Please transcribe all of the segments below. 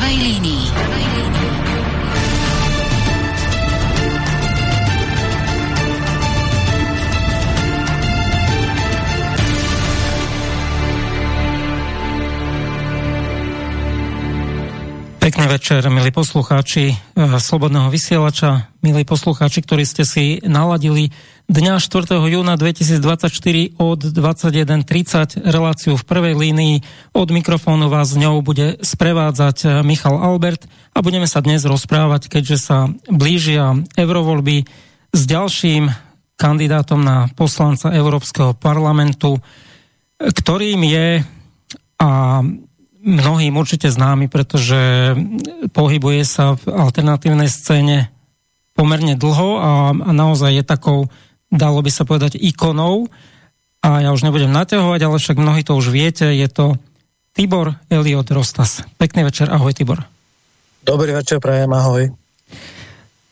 prvej línii. Večer, milí poslucháči eh, Slobodného vysielača, milí poslucháči, ktorí ste si naladili dňa 4. júna 2024 od 21.30 reláciu v prvej línii. Od mikrofónu vás z ňou bude sprevádzať eh, Michal Albert a budeme sa dnes rozprávať, keďže sa blížia eurovoľby s ďalším kandidátom na poslanca Európskeho parlamentu, ktorým je a mnohým určite známy, pretože pohybuje sa v alternatívnej scéne pomerne dlho a, a naozaj je takou, dalo by sa povedať, ikonou. A ja už nebudem naťahovať, ale však mnohí to už viete, je to Tibor Eliot Rostas. Pekný večer, ahoj Tibor. Dobrý večer, prajem, ahoj.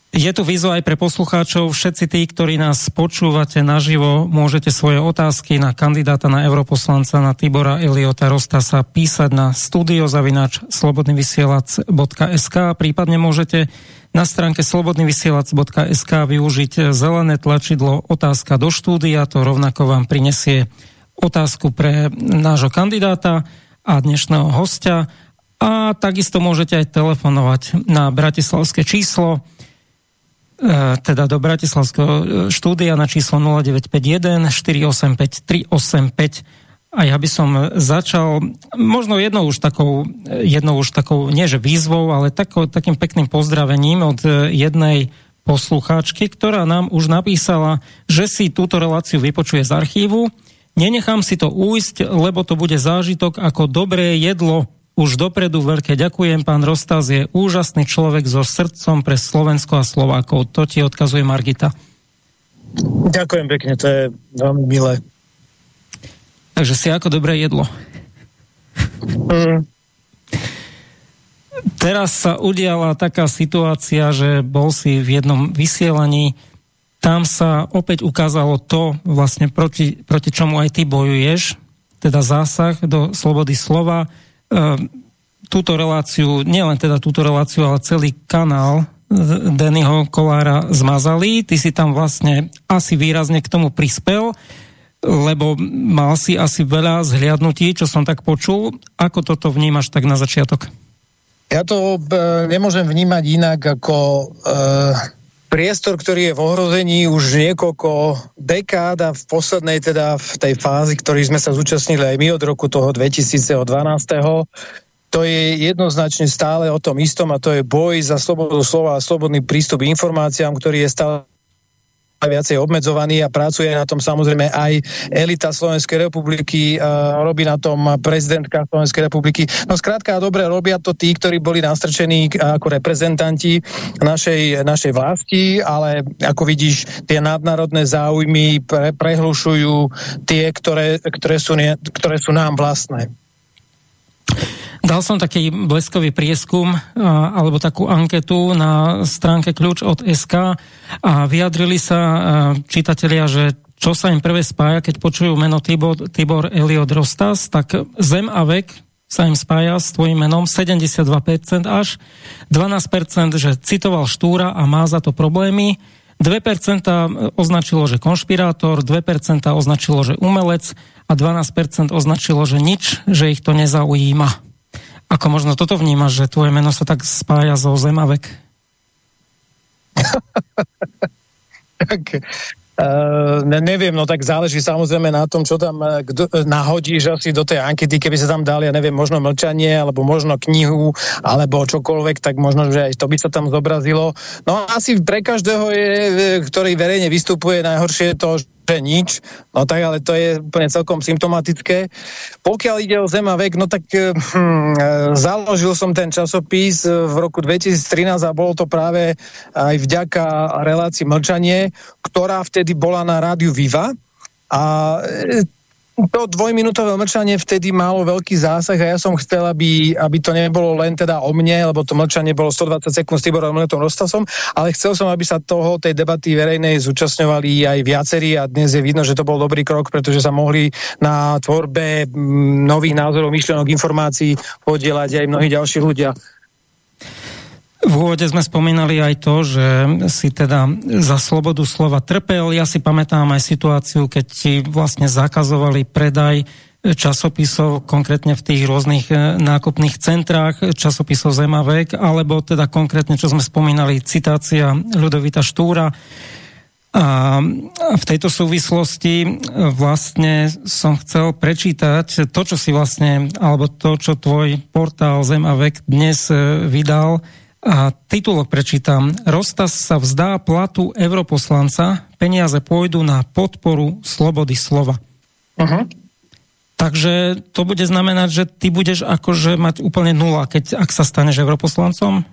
Je tu výzva aj pre poslucháčov. Všetci tí, ktorí nás počúvate naživo, môžete svoje otázky na kandidáta na europoslanca na Tibora Eliota Rostasa písať na studiozavinač slobodnyvysielac.sk prípadne môžete na stránke slobodnyvysielac.sk využiť zelené tlačidlo otázka do štúdia, to rovnako vám prinesie otázku pre nášho kandidáta a dnešného hostia. A takisto môžete aj telefonovať na bratislavské číslo teda do Bratislavského e, štúdia na číslo 0951 485 385 a ja by som začal možno jednou už takou, jednou už takou, nie že výzvou, ale tako, takým pekným pozdravením od e, jednej poslucháčky, ktorá nám už napísala, že si túto reláciu vypočuje z archívu. Nenechám si to újsť, lebo to bude zážitok ako dobré jedlo už dopredu veľké ďakujem, pán Rostaz je úžasný človek so srdcom pre Slovensko a Slovákov. To ti odkazuje Margita. Ďakujem pekne, to je veľmi milé. Takže si ako dobré jedlo. Mm. Teraz sa udiala taká situácia, že bol si v jednom vysielaní, tam sa opäť ukázalo to, vlastne proti, proti čomu aj ty bojuješ, teda zásah do slobody slova, túto reláciu, nielen teda túto reláciu, ale celý kanál Dennyho Kolára zmazali. Ty si tam vlastne asi výrazne k tomu prispel, lebo mal si asi veľa zhliadnutí, čo som tak počul. Ako toto vnímaš tak na začiatok? Ja to e, nemôžem vnímať inak ako e, priestor, ktorý je v ohrození už niekoľko dekád a v poslednej teda v tej fázi, ktorý sme sa zúčastnili aj my od roku toho 2012. To je jednoznačne stále o tom istom a to je boj za slobodu slova a slobodný prístup k informáciám, ktorý je stále viacej obmedzovaný a pracuje na tom samozrejme aj elita Slovenskej republiky, robí na tom prezidentka Slovenskej republiky. No skrátka, dobre, robia to tí, ktorí boli nastrčení ako reprezentanti našej, našej vlasti, ale ako vidíš, tie nadnárodné záujmy pre, prehlušujú tie, ktoré, ktoré, sú, ktoré sú nám vlastné. Dal som taký bleskový prieskum alebo takú anketu na stránke kľúč od SK a vyjadrili sa čitatelia, že čo sa im prvé spája, keď počujú meno Tibor, Tibor Eliot Rostas, tak zem a vek sa im spája s tvojim menom 72% až, 12% že citoval Štúra a má za to problémy, 2% označilo, že konšpirátor, 2% označilo, že umelec a 12% označilo, že nič, že ich to nezaujíma. Ako možno toto vnímaš, že tvoje meno sa tak spája so Zemavek? tak, Uh, ne, neviem, no tak záleží samozrejme na tom, čo tam uh, kdo, uh, nahodíš asi do tej ankety, keby sa tam dali, ja neviem, možno mlčanie, alebo možno knihu, alebo čokoľvek, tak možno, že aj to by sa tam zobrazilo. No asi pre každého je, ktorý verejne vystupuje, najhoršie je to, že nič, no tak ale to je úplne celkom symptomatické. Pokiaľ ide o Zema vek, no tak hm, založil som ten časopis v roku 2013 a bolo to práve aj vďaka relácii Mlčanie, ktorá vtedy bola na rádiu Viva a to dvojminútové mlčanie vtedy malo veľký zásah a ja som chcel, aby, aby to nebolo len teda o mne, lebo to mlčanie bolo 120 sekúnd s Tiborom Letom Rostasom, ale chcel som, aby sa toho, tej debaty verejnej zúčastňovali aj viacerí a dnes je vidno, že to bol dobrý krok, pretože sa mohli na tvorbe nových názorov, myšlienok, informácií podielať aj mnohí ďalší ľudia. V úvode sme spomínali aj to, že si teda za slobodu slova trpel. Ja si pamätám aj situáciu, keď ti vlastne zakazovali predaj časopisov, konkrétne v tých rôznych e, nákupných centrách, časopisov Zemavek, alebo teda konkrétne, čo sme spomínali, citácia Ľudovita Štúra. A v tejto súvislosti e, vlastne som chcel prečítať to, čo si vlastne, alebo to, čo tvoj portál Zemavek dnes e, vydal, a titulok prečítam. Rostas sa vzdá platu europoslanca, peniaze pôjdu na podporu slobody slova. Uh-huh. Takže to bude znamenať, že ty budeš akože mať úplne nula, keď, ak sa staneš europoslancom?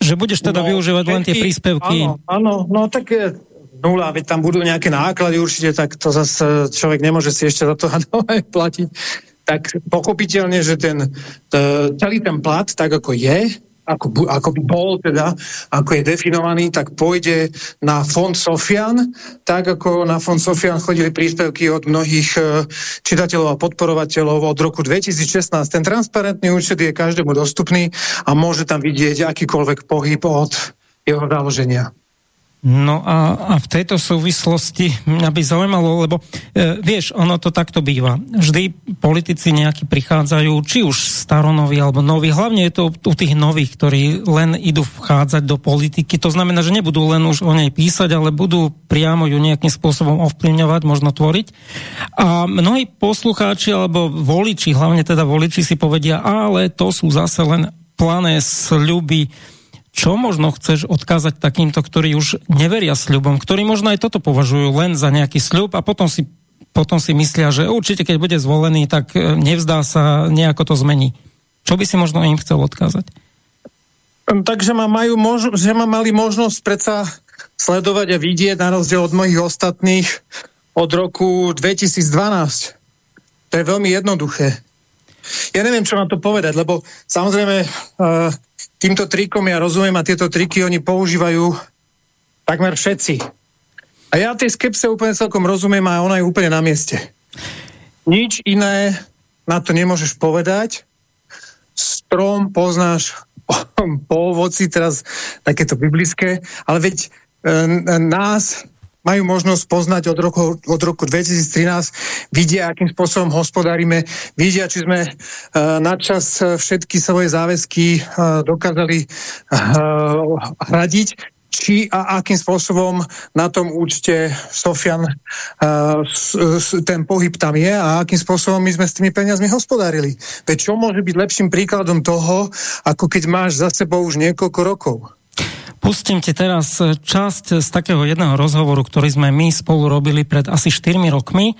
Že budeš teda no, využívať len tie príspevky? Áno, áno, no tak nula, veď tam budú nejaké náklady určite, tak to zase človek nemôže si ešte za to platiť. Tak pochopiteľne, že ten, celý ten plat, tak ako je, ako, ako by bol teda, ako je definovaný, tak pôjde na fond Sofian, tak ako na fond Sofian chodili príspevky od mnohých e, čitateľov a podporovateľov od roku 2016. Ten transparentný účet je každému dostupný a môže tam vidieť akýkoľvek pohyb od jeho založenia. No a, a v tejto súvislosti mňa by zaujímalo, lebo e, vieš, ono to takto býva. Vždy politici nejakí prichádzajú, či už staronoví alebo noví, hlavne je to u tých nových, ktorí len idú vchádzať do politiky. To znamená, že nebudú len už o nej písať, ale budú priamo ju nejakým spôsobom ovplyvňovať, možno tvoriť. A mnohí poslucháči alebo voliči, hlavne teda voliči si povedia, ale to sú zase len plané sľuby, čo možno chceš odkázať takýmto, ktorí už neveria sľubom, ktorí možno aj toto považujú len za nejaký sľub a potom si, potom si myslia, že určite keď bude zvolený, tak e, nevzdá sa, nejako to zmení. Čo by si možno im chcel odkázať? Hm, takže ma, majú mož- že ma mali možnosť predsa sledovať a vidieť na rozdiel od mojich ostatných od roku 2012. To je veľmi jednoduché. Ja neviem, čo mám to povedať, lebo samozrejme uh, týmto trikom ja rozumiem a tieto triky oni používajú takmer všetci. A ja tej skepse úplne celkom rozumiem a ona je úplne na mieste. Nič iné na to nemôžeš povedať. Strom poznáš po ovoci, teraz takéto biblické, ale veď e, nás majú možnosť poznať od roku, od roku 2013, vidia, akým spôsobom hospodárime, vidia, či sme uh, nadčas všetky svoje záväzky uh, dokázali uh, hradiť, či a akým spôsobom na tom účte Sofian uh, ten pohyb tam je a akým spôsobom my sme s tými peniazmi hospodárili. Veď čo môže byť lepším príkladom toho, ako keď máš za sebou už niekoľko rokov? Pustím ti teraz časť z takého jedného rozhovoru, ktorý sme my spolu robili pred asi 4 rokmi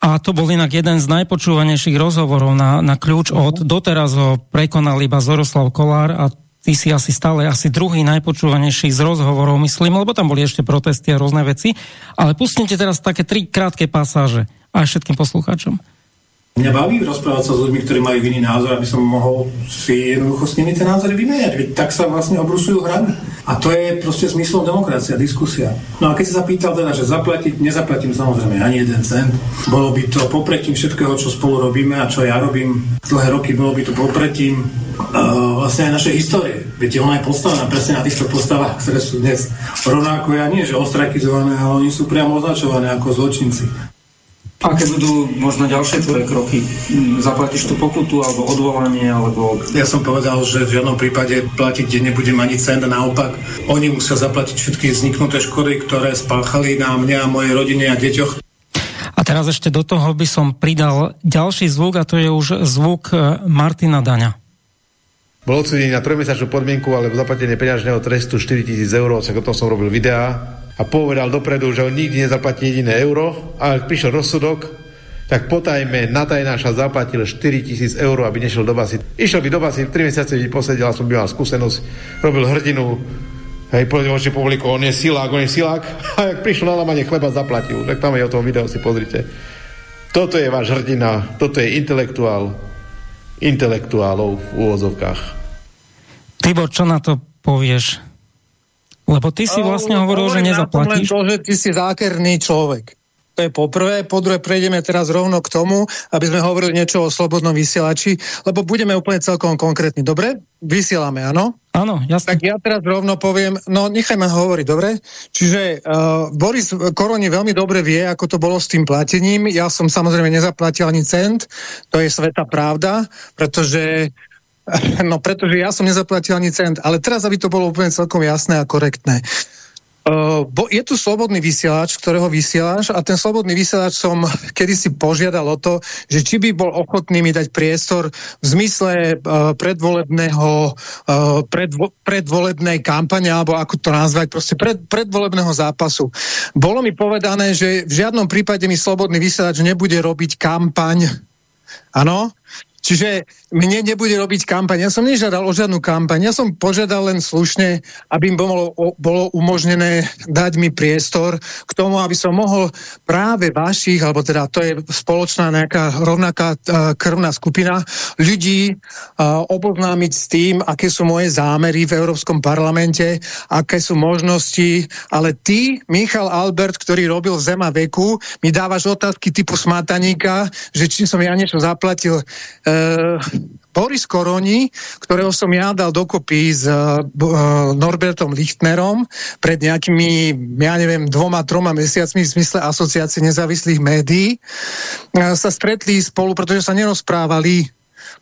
a to bol inak jeden z najpočúvanejších rozhovorov na, na kľúč od doteraz ho prekonal iba Zoroslav Kolár a ty si asi stále asi druhý najpočúvanejší z rozhovorov, myslím, lebo tam boli ešte protesty a rôzne veci. Ale pustím ti teraz také tri krátke pasáže aj všetkým poslucháčom. Mňa baví rozprávať sa s ľuďmi, ktorí majú iný názor, aby som mohol si jednoducho s nimi tie názory vymeniať. Veď tak sa vlastne obrusujú hrany. A to je proste zmyslom demokracia, diskusia. No a keď sa zapýtal teda, že zaplatiť, nezaplatím samozrejme ani jeden cent. Bolo by to popretím všetkého, čo spolu robíme a čo ja robím dlhé roky, bolo by to popretím uh, vlastne aj našej histórie. Viete, ona je postavená presne na týchto postavách, ktoré sú dnes rovnako ja nie, že ostrakizované, ale oni sú priamo označované ako zločinci. Aké budú možno ďalšie tvoje kroky? Zaplatíš tú pokutu alebo odvolanie? Alebo... Ja som povedal, že v žiadnom prípade platiť nebudem ani cent, naopak oni musia zaplatiť všetky vzniknuté škody, ktoré spáchali na mňa a mojej rodine a deťoch. A teraz ešte do toho by som pridal ďalší zvuk a to je už zvuk e, Martina Daňa. Bol odsudený na trojmesačnú podmienku alebo zaplatenie peňažného trestu 4000 eur, o tom som robil videá a povedal dopredu, že on nikdy nezaplatí jediné euro a ak prišiel rozsudok, tak potajme naša zaplatil 4 tisíc eur, aby nešiel do basy. Išiel by do basy, 3 mesiace by posedel, som by mal skúsenosť, robil hrdinu, hej, povedal voči publiku, on je silák, on je silák, a ak prišiel na lamanie chleba, zaplatil. Tak tam je o tom video, si pozrite. Toto je váš hrdina, toto je intelektuál, intelektuálov v úvozovkách. Tibor, čo na to povieš? Lebo ty si vlastne hovorím, hovoril, že nezaplatíš. Len to, že ty si zákerný človek. To je poprvé. Po druhé, prejdeme teraz rovno k tomu, aby sme hovorili niečo o slobodnom vysielači, lebo budeme úplne celkom konkrétni. Dobre? Vysielame, áno? Áno, jasne. Tak ja teraz rovno poviem, no nechajme hovoriť, dobre? Čiže uh, Boris Koroni veľmi dobre vie, ako to bolo s tým platením. Ja som samozrejme nezaplatil ani cent, to je sveta pravda, pretože No pretože ja som nezaplatil ani cent, ale teraz, aby to bolo úplne celkom jasné a korektné. Uh, bo je tu slobodný vysielač, ktorého vysielaš a ten slobodný vysielač som kedysi požiadal o to, že či by bol ochotný mi dať priestor v zmysle uh, predvolebného uh, predvo, predvolebnej kampane, alebo ako to nazvať, proste pred, predvolebného zápasu. Bolo mi povedané, že v žiadnom prípade mi slobodný vysielač nebude robiť kampaň Áno, Čiže mne nebude robiť kampaň. Ja som nežiadal o žiadnu kampaň. Ja som požiadal len slušne, aby im bolo, bolo umožnené dať mi priestor k tomu, aby som mohol práve vašich, alebo teda to je spoločná nejaká rovnaká uh, krvná skupina ľudí uh, oboznámiť s tým, aké sú moje zámery v Európskom parlamente, aké sú možnosti, ale ty, Michal Albert, ktorý robil Zema veku, mi dávaš otázky typu smataníka, že či som ja niečo zaplatil uh, Boris Koroni, ktorého som ja dal dokopy s uh, Norbertom Lichtnerom pred nejakými, ja neviem, dvoma, troma mesiacmi v zmysle asociácie nezávislých médií, sa stretli spolu, pretože sa nerozprávali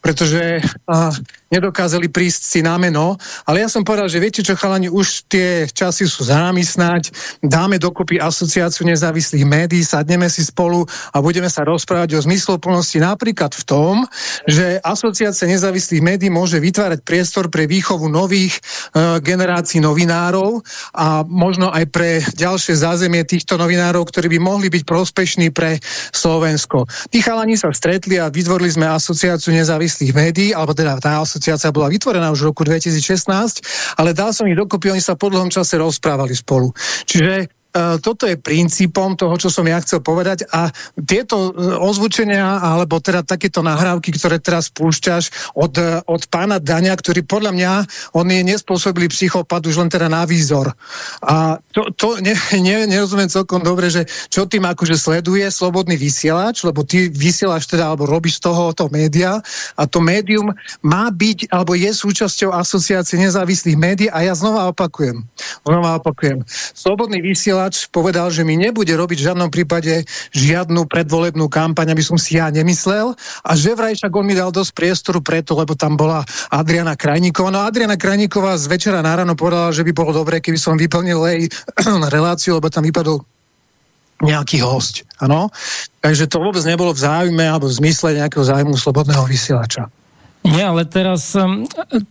pretože uh, nedokázali prísť si na meno, ale ja som povedal, že viete čo, chalani, už tie časy sú za nami snáď, dáme dokopy asociáciu nezávislých médií, sadneme si spolu a budeme sa rozprávať o zmysloplnosti napríklad v tom, že asociácia nezávislých médií môže vytvárať priestor pre výchovu nových uh, generácií novinárov a možno aj pre ďalšie zázemie týchto novinárov, ktorí by mohli byť prospešní pre Slovensko. Tí chalani sa stretli a vytvorili sme asociáciu nezávislých nezávislých médií, alebo teda tá asociácia bola vytvorená už v roku 2016, ale dal som ich dokopy, oni sa po dlhom čase rozprávali spolu. Čiže toto je princípom toho, čo som ja chcel povedať a tieto e, ozvučenia alebo teda takéto nahrávky, ktoré teraz púšťaš od, od pána Daňa, ktorý podľa mňa, on je nespôsobilý psychopat už len teda na výzor. A to, to ne, ne, nerozumiem celkom dobre, že čo tým akože sleduje slobodný vysielač, lebo ty vysielaš teda alebo robíš z toho to média a to médium má byť alebo je súčasťou asociácie nezávislých médií a ja znova opakujem, znova opakujem. Slobodný vysielač Kováč povedal, že mi nebude robiť v žiadnom prípade žiadnu predvolebnú kampaň, aby som si ja nemyslel a že vraj však on mi dal dosť priestoru preto, lebo tam bola Adriana Krajníková. No Adriana Krajníková z večera na ráno povedala, že by bolo dobré, keby som vyplnil jej reláciu, lebo tam vypadol nejaký host. Ano? Takže to vôbec nebolo v záujme alebo v zmysle nejakého zájmu slobodného vysielača. Nie, ale teraz,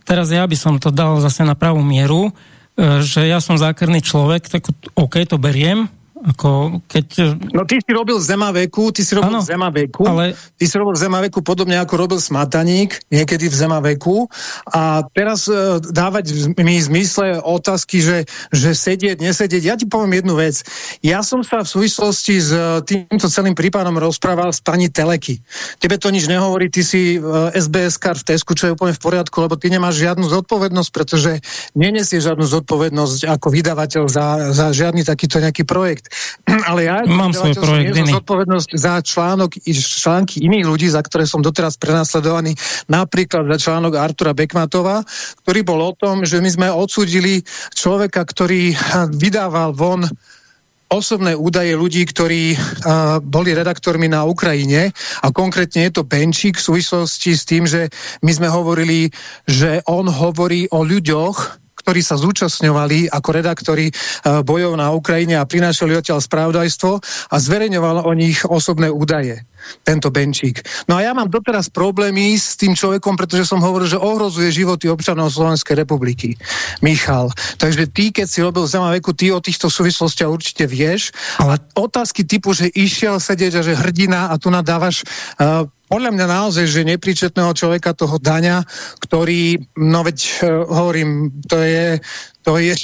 teraz ja by som to dal zase na pravú mieru. Že ja som zákerný človek, tak OK, to beriem, ako keď... No ty si robil Zemaveku, ty si robil ano, Zemaveku, ale... ty si robil Zemaveku podobne ako robil Smataník, niekedy v Zemaveku a teraz uh, dávať mi zmysle otázky, že, že sedieť, nesedieť. Ja ti poviem jednu vec. Ja som sa v súvislosti s uh, týmto celým prípadom rozprával s pani Teleky. Tebe to nič nehovorí, ty si uh, SBS kar v Tesku, čo je úplne v poriadku, lebo ty nemáš žiadnu zodpovednosť, pretože nenesieš žiadnu zodpovednosť ako vydavateľ za, za žiadny takýto nejaký projekt. Ale ja mám svoj projekt iný. zodpovednosť za článok, články iných ľudí, za ktoré som doteraz prenasledovaný, napríklad za článok Artura Bekmatova, ktorý bol o tom, že my sme odsúdili človeka, ktorý vydával von osobné údaje ľudí, ktorí uh, boli redaktormi na Ukrajine a konkrétne je to Benčík v súvislosti s tým, že my sme hovorili, že on hovorí o ľuďoch, ktorí sa zúčastňovali ako redaktori e, bojov na Ukrajine a prinášali odtiaľ spravodajstvo a zverejňoval o nich osobné údaje tento Benčík. No a ja mám doteraz problémy s tým človekom, pretože som hovoril, že ohrozuje životy občanov Slovenskej republiky. Michal. Takže ty, keď si robil zema veku, ty o týchto súvislostiach určite vieš. Ale otázky typu, že išiel sedieť a že hrdina a tu nadávaš uh, podľa mňa naozaj, že nepríčetného človeka toho daňa, ktorý, no veď uh, hovorím, to je, to je...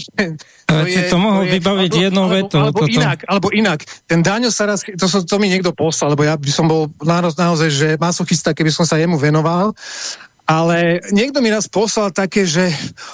To, je, to mohol to je, vybaviť alebo, jednou vetou. Alebo, alebo inak, alebo inak. Ten Daňo sa raz, to, to mi niekto poslal, lebo ja by som bol naozaj, že masochista, keby som sa jemu venoval, ale niekto mi raz poslal také, že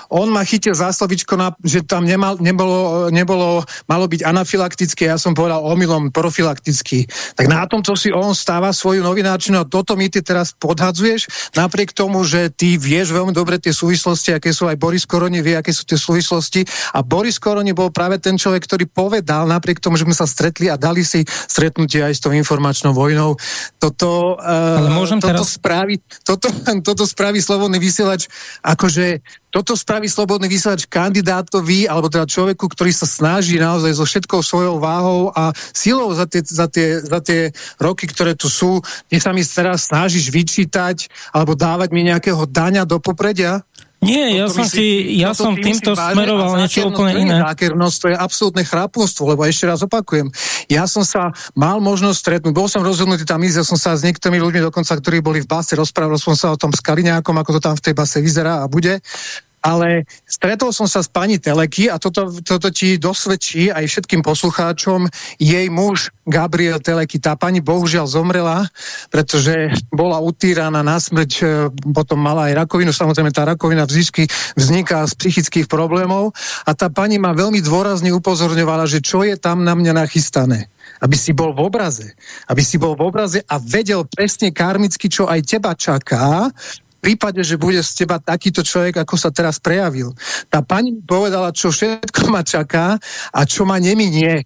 on ma chytil za slovičko, na, že tam nemal, nebolo, nebolo, malo byť anafilaktické, ja som povedal omylom profilaktický. Tak na tomto si on stáva svoju novináčinu a toto mi ty teraz podhadzuješ, napriek tomu, že ty vieš veľmi dobre tie súvislosti, aké sú aj Boris Koroni vie, aké sú tie súvislosti a Boris Koroni bol práve ten človek, ktorý povedal, napriek tomu, že sme sa stretli a dali si stretnutie aj s tou informačnou vojnou. Toto, uh, Ale môžem toto teraz... spraví, toto, toto spraví slobodný vysielač, akože toto spraví slobodný vysielač kandidátovi, alebo teda človeku, ktorý sa snaží naozaj so všetkou svojou váhou a silou za tie, za tie, za tie roky, ktoré tu sú, kde sa mi teraz snažíš vyčítať alebo dávať mi nejakého daňa do popredia, nie, ja som, si, ja som týmto smeroval niečo úplne iné. Zákernosť, to je absolútne chrápolstvo, lebo ešte raz opakujem, ja som sa mal možnosť stretnúť, bol som rozhodnutý tam ísť, ja som sa s niektorými ľuďmi dokonca, ktorí boli v base, rozprával som sa o tom s Kaliňákom, ako to tam v tej base vyzerá a bude ale stretol som sa s pani Teleky a toto, toto ti dosvedčí aj všetkým poslucháčom. Jej muž Gabriel Teleky, tá pani bohužiaľ zomrela, pretože bola utýraná na smrť, e, potom mala aj rakovinu, samozrejme tá rakovina vzniky, vzniká z psychických problémov a tá pani ma veľmi dôrazne upozorňovala, že čo je tam na mňa nachystané aby si bol v obraze. Aby si bol v obraze a vedel presne karmicky, čo aj teba čaká, prípade, že bude z teba takýto človek, ako sa teraz prejavil. Tá pani mi povedala, čo všetko ma čaká a čo ma neminie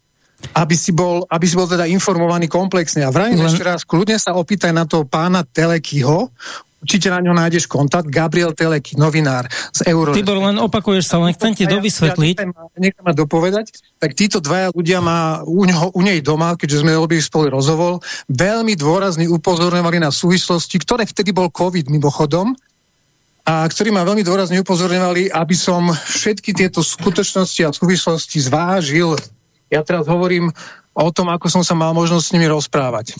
aby si bol, aby si bol teda informovaný komplexne. A vrajím Len... ešte raz, kľudne sa opýtaj na toho pána Telekyho, určite na ňo nájdeš kontakt, Gabriel Teleky, novinár z Euro. Tibor, len opakuješ sa, len chcem ti dovysvetliť. Nechám ma dopovedať, tak títo dvaja ľudia má u, ňoho, u nej doma, keďže sme robili spolu rozhovor, veľmi dôrazne upozorňovali na súvislosti, ktoré vtedy bol COVID mimochodom, a ktorí ma veľmi dôrazne upozorňovali, aby som všetky tieto skutočnosti a súvislosti zvážil. Ja teraz hovorím o tom, ako som sa mal možnosť s nimi rozprávať.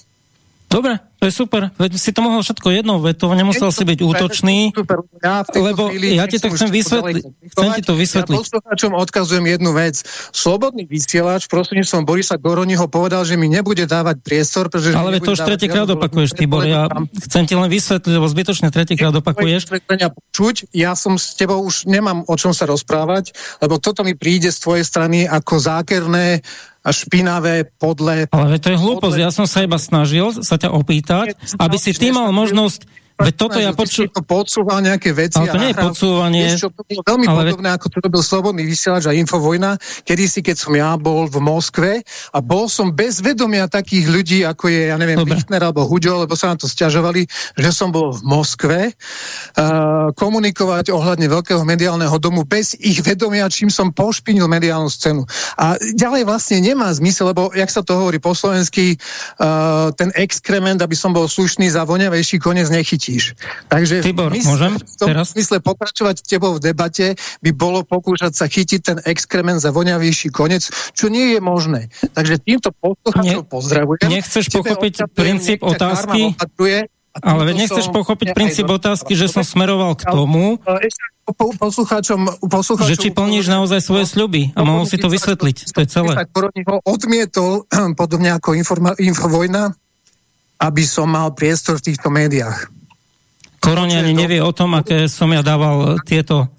Dobre, to je super. Veď si to mohol všetko jednou vetou, nemusel si byť útočný, super, ja lebo chvíli, ja ti to chcem vysvetliť. Chcem ti to vysvetliť. Ja poslucháčom odkazujem jednu vec. Slobodný vysielač, prostredníctvom Borisa Goroniho povedal, že mi nebude dávať priestor, pretože... Ale to už tretíkrát opakuješ, Tibor. Ja chcem ti len vysvetliť, lebo zbytočne tretíkrát opakuješ. Počuť, ja som s tebou už nemám o čom sa rozprávať, lebo toto mi príde z tvojej strany ako zákerné špinavé, podle... Ale to je hlúposť, ja som sa iba snažil sa ťa opýtať, aby si ty mal možnosť Veď toto ja poču... to podsúval nejaké veci. Ale to nie je podsúvanie. Vieš, čo, to bolo veľmi ale podobné, ako to robil Slobodný vysielač a Infovojna, kedy si, keď som ja bol v Moskve a bol som bez vedomia takých ľudí, ako je, ja neviem, Lichtner alebo Huďo, lebo sa na to stiažovali, že som bol v Moskve uh, komunikovať ohľadne veľkého mediálneho domu bez ich vedomia, čím som pošpinil mediálnu scénu. A ďalej vlastne nemá zmysel, lebo, jak sa to hovorí po slovensky, uh, ten exkrement, aby som bol slušný za voňavejší koniec nechytí nechytíš. Takže Tibor, v mysle, môžem v tom teraz? smysle pokračovať s tebou v debate by bolo pokúšať sa chytiť ten exkrement za voňavejší konec, čo nie je možné. Takže týmto poslucháčom ne, pozdravujem. Nechceš pochopiť princíp otázky? Ale nechceš pochopiť princíp otázky, že som smeroval k tomu, poslucháčom, poslucháčom že či plníš naozaj svoje sľuby a mohol si to vysvetliť. To je celé. odmietol, podobne ako Infovojna, aby som mal priestor v týchto médiách. Koroni ani nevie o tom, aké som ja dával tieto,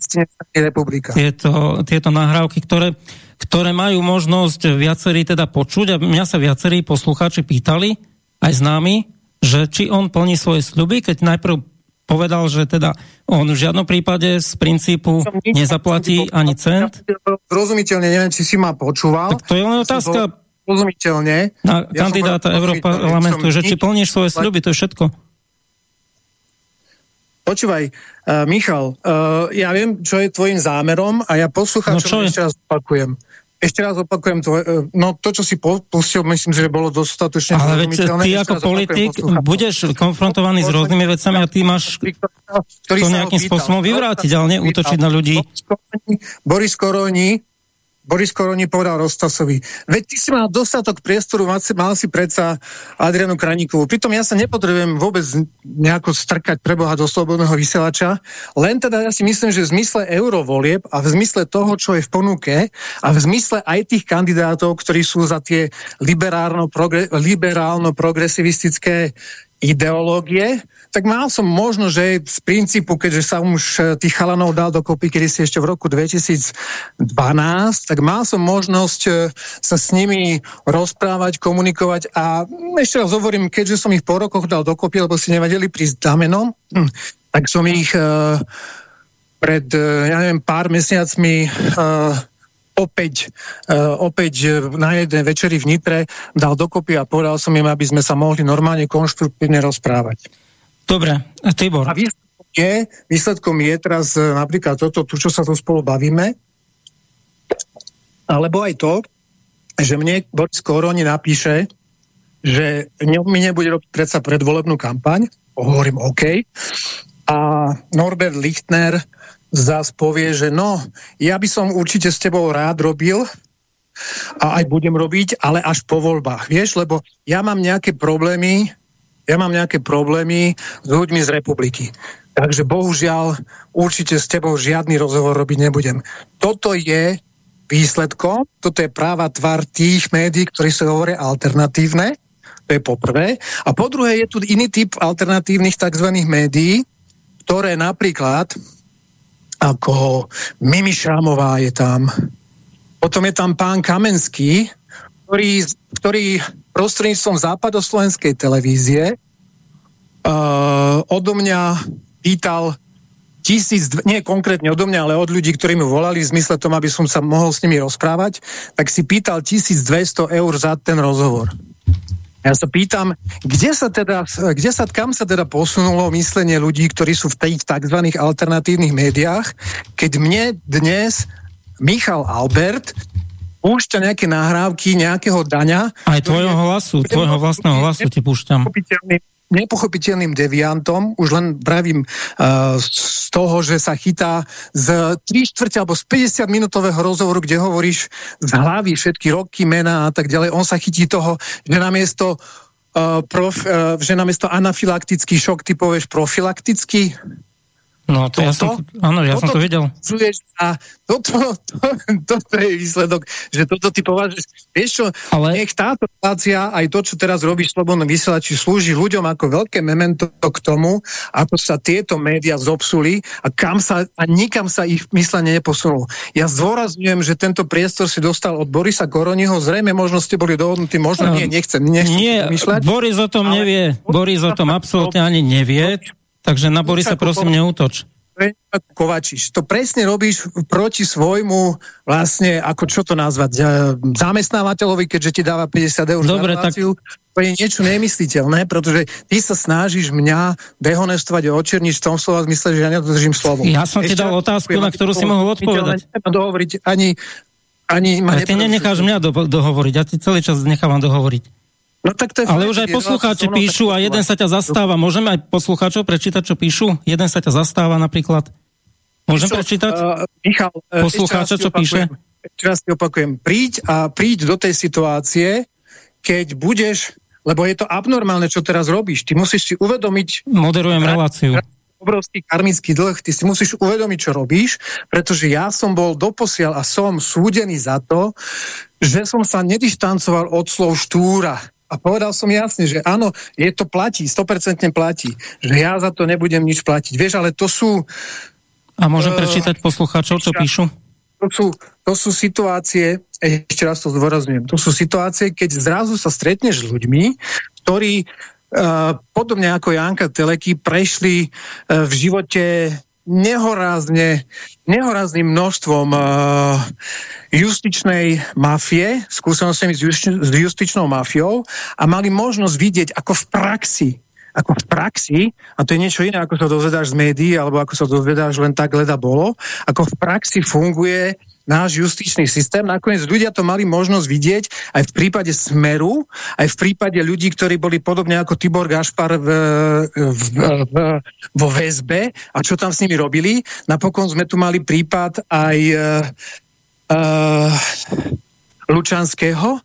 tieto, tieto nahrávky, ktoré, ktoré majú možnosť viacerí teda počuť a mňa sa viacerí poslucháči pýtali, aj známi, že či on plní svoje sľuby, keď najprv povedal, že teda on v žiadnom prípade z princípu nezaplatí ani cent. Rozumiteľne, neviem, či si ma počúval. Tak to je len otázka rozumiteľne. Na ja kandidáta Európarlamentu, že či plníš svoje sľuby, to je všetko. Počúvaj, uh, Michal, uh, ja viem, čo je tvojim zámerom a ja poslucháčom no ešte raz opakujem. Ešte raz opakujem, tvoj, uh, no to, čo si pustil, myslím, že bolo dostatočne Ale veď ty ako politik budeš konfrontovaný s rôznymi vecami a ty máš ktorý to nejakým spôsobom vyvrátiť, ale neútočiť na ľudí. Boris Koroni Boris Koroni povedal Rostasovi, veď ty si mal dostatok priestoru, mal si, mal si predsa Adrianu Kraníkovú. Pritom ja sa nepotrebujem vôbec nejako strkať preboha do slobodného vysielača, len teda ja si myslím, že v zmysle eurovolieb a v zmysle toho, čo je v ponuke a v zmysle aj tých kandidátov, ktorí sú za tie liberálno-progresivistické ideológie, tak mal som možno, že z princípu, keďže sa už e, tých chalanov dal dokopy, kedy si ešte v roku 2012, tak mal som možnosť e, sa s nimi rozprávať, komunikovať a ešte raz hovorím, keďže som ich po rokoch dal dokopy, lebo si nevadili prísť damenom, hm, tak som ich uh, pred, ja neviem, pár mesiacmi uh, opäť, uh, opäť na jeden večeri v Nitre dal dokopy a povedal som im, aby sme sa mohli normálne konštruktívne rozprávať. Dobre, a Tibor. A výsledkom je, výsledkom je teraz e, napríklad toto, tu, čo sa tu spolu bavíme, alebo aj to, že mne Boris Koroni napíše, že mi nebude robiť predsa predvolebnú kampaň, hovorím OK, a Norbert Lichtner zás povie, že no, ja by som určite s tebou rád robil a aj budem robiť, ale až po voľbách, vieš, lebo ja mám nejaké problémy ja mám nejaké problémy s ľuďmi z republiky. Takže bohužiaľ určite s tebou žiadny rozhovor robiť nebudem. Toto je výsledkom, toto je práva tvar tých médií, ktorí sa hovoria alternatívne, to je po prvé. A po druhé je tu iný typ alternatívnych tzv. médií, ktoré napríklad ako Mimi Šrámová je tam, potom je tam pán Kamenský, ktorý, ktorý prostredníctvom západoslovenskej televízie uh, odo mňa pýtal tisíc, nie konkrétne odo mňa, ale od ľudí, ktorí mi volali v zmysle tom, aby som sa mohol s nimi rozprávať, tak si pýtal 1200 eur za ten rozhovor. Ja sa pýtam, kde sa teda, kde sa, kam sa teda posunulo myslenie ľudí, ktorí sú v tých tzv. alternatívnych médiách, keď mne dnes Michal Albert púšťa nejaké nahrávky nejakého daňa. Aj tvojho hlasu, tvojho vlastného hlasu ti púšťam. Nepochopiteľným deviantom, už len pravím uh, z toho, že sa chytá z 3 čtvrte alebo z 50 minútového rozhovoru, kde hovoríš z hlavy všetky roky, mená a tak ďalej. On sa chytí toho, že namiesto uh, prof, uh, že namiesto anafilaktický šok ty povieš profilaktický No to toto, ja som, áno, ja som to videl. A toto, to, toto je výsledok, že toto ty považuješ. Vieš čo, Ale... nech táto relácia, aj to, čo teraz robíš Slobodnom vysielači, slúži ľuďom ako veľké memento k tomu, ako sa tieto médiá zopsuli a kam sa, a nikam sa ich myslenie neposunul. Ja zdôrazňujem, že tento priestor si dostal od Borisa Koroniho, zrejme možno ste boli dohodnutí, možno um, nie, nechcem, nechcem nie, myšľať. Boris o tom nevie, Boris o tom absolútne ani nevie. Takže na Borisa prosím neútoč. Kovačiš, to presne robíš proti svojmu vlastne, ako čo to nazvať, zamestnávateľovi, keďže ti dáva 50 eur Dobre, tak... to je niečo nemysliteľné, pretože ty sa snažíš mňa dehonestovať a očerniť v tom slova zmysle, že ja nedodržím slovo. Ja som Ešte ti dal otázku, na ktorú si mohol odpovedať. Dohovoriť ani, ani ma ty nenecháš mňa do, dohovoriť, ja ti celý čas nechávam dohovoriť. No, tak to je Ale už aj poslucháči píšu a jeden sa ťa zastáva. Môžeme aj poslucháčov prečítať, čo píšu? Jeden sa ťa zastáva napríklad. Môžem Čo, prečítať? Uh, Michal, uh, Poslucháča, čo píše? Ešte raz si opakujem. Príď a príď do tej situácie, keď budeš, lebo je to abnormálne, čo teraz robíš. Ty musíš si uvedomiť... Moderujem reláciu obrovský karmický dlh, ty si musíš uvedomiť, čo robíš, pretože ja som bol doposiaľ a som súdený za to, že som sa nedištancoval od slov štúra. A povedal som jasne, že áno, je to platí, 100% platí, že ja za to nebudem nič platiť. Vieš, ale to sú... A môžem uh, prečítať poslucháčov, čo píšu? To sú, to sú situácie, ešte raz to zdôrazňujem, to sú situácie, keď zrazu sa stretneš s ľuďmi, ktorí uh, podobne ako Janka Teleky prešli uh, v živote nehorázne, nehorázným množstvom uh, justičnej mafie, skúsenostiami s, justi- s justičnou mafiou a mali možnosť vidieť, ako v praxi ako v praxi, a to je niečo iné, ako sa dozvedáš z médií, alebo ako sa dozvedáš len tak leda bolo, ako v praxi funguje náš justičný systém. Nakoniec ľudia to mali možnosť vidieť aj v prípade Smeru, aj v prípade ľudí, ktorí boli podobne ako Tibor Gašpar v, v, v, vo väzbe a čo tam s nimi robili. Napokon sme tu mali prípad aj uh, uh, Lučanského,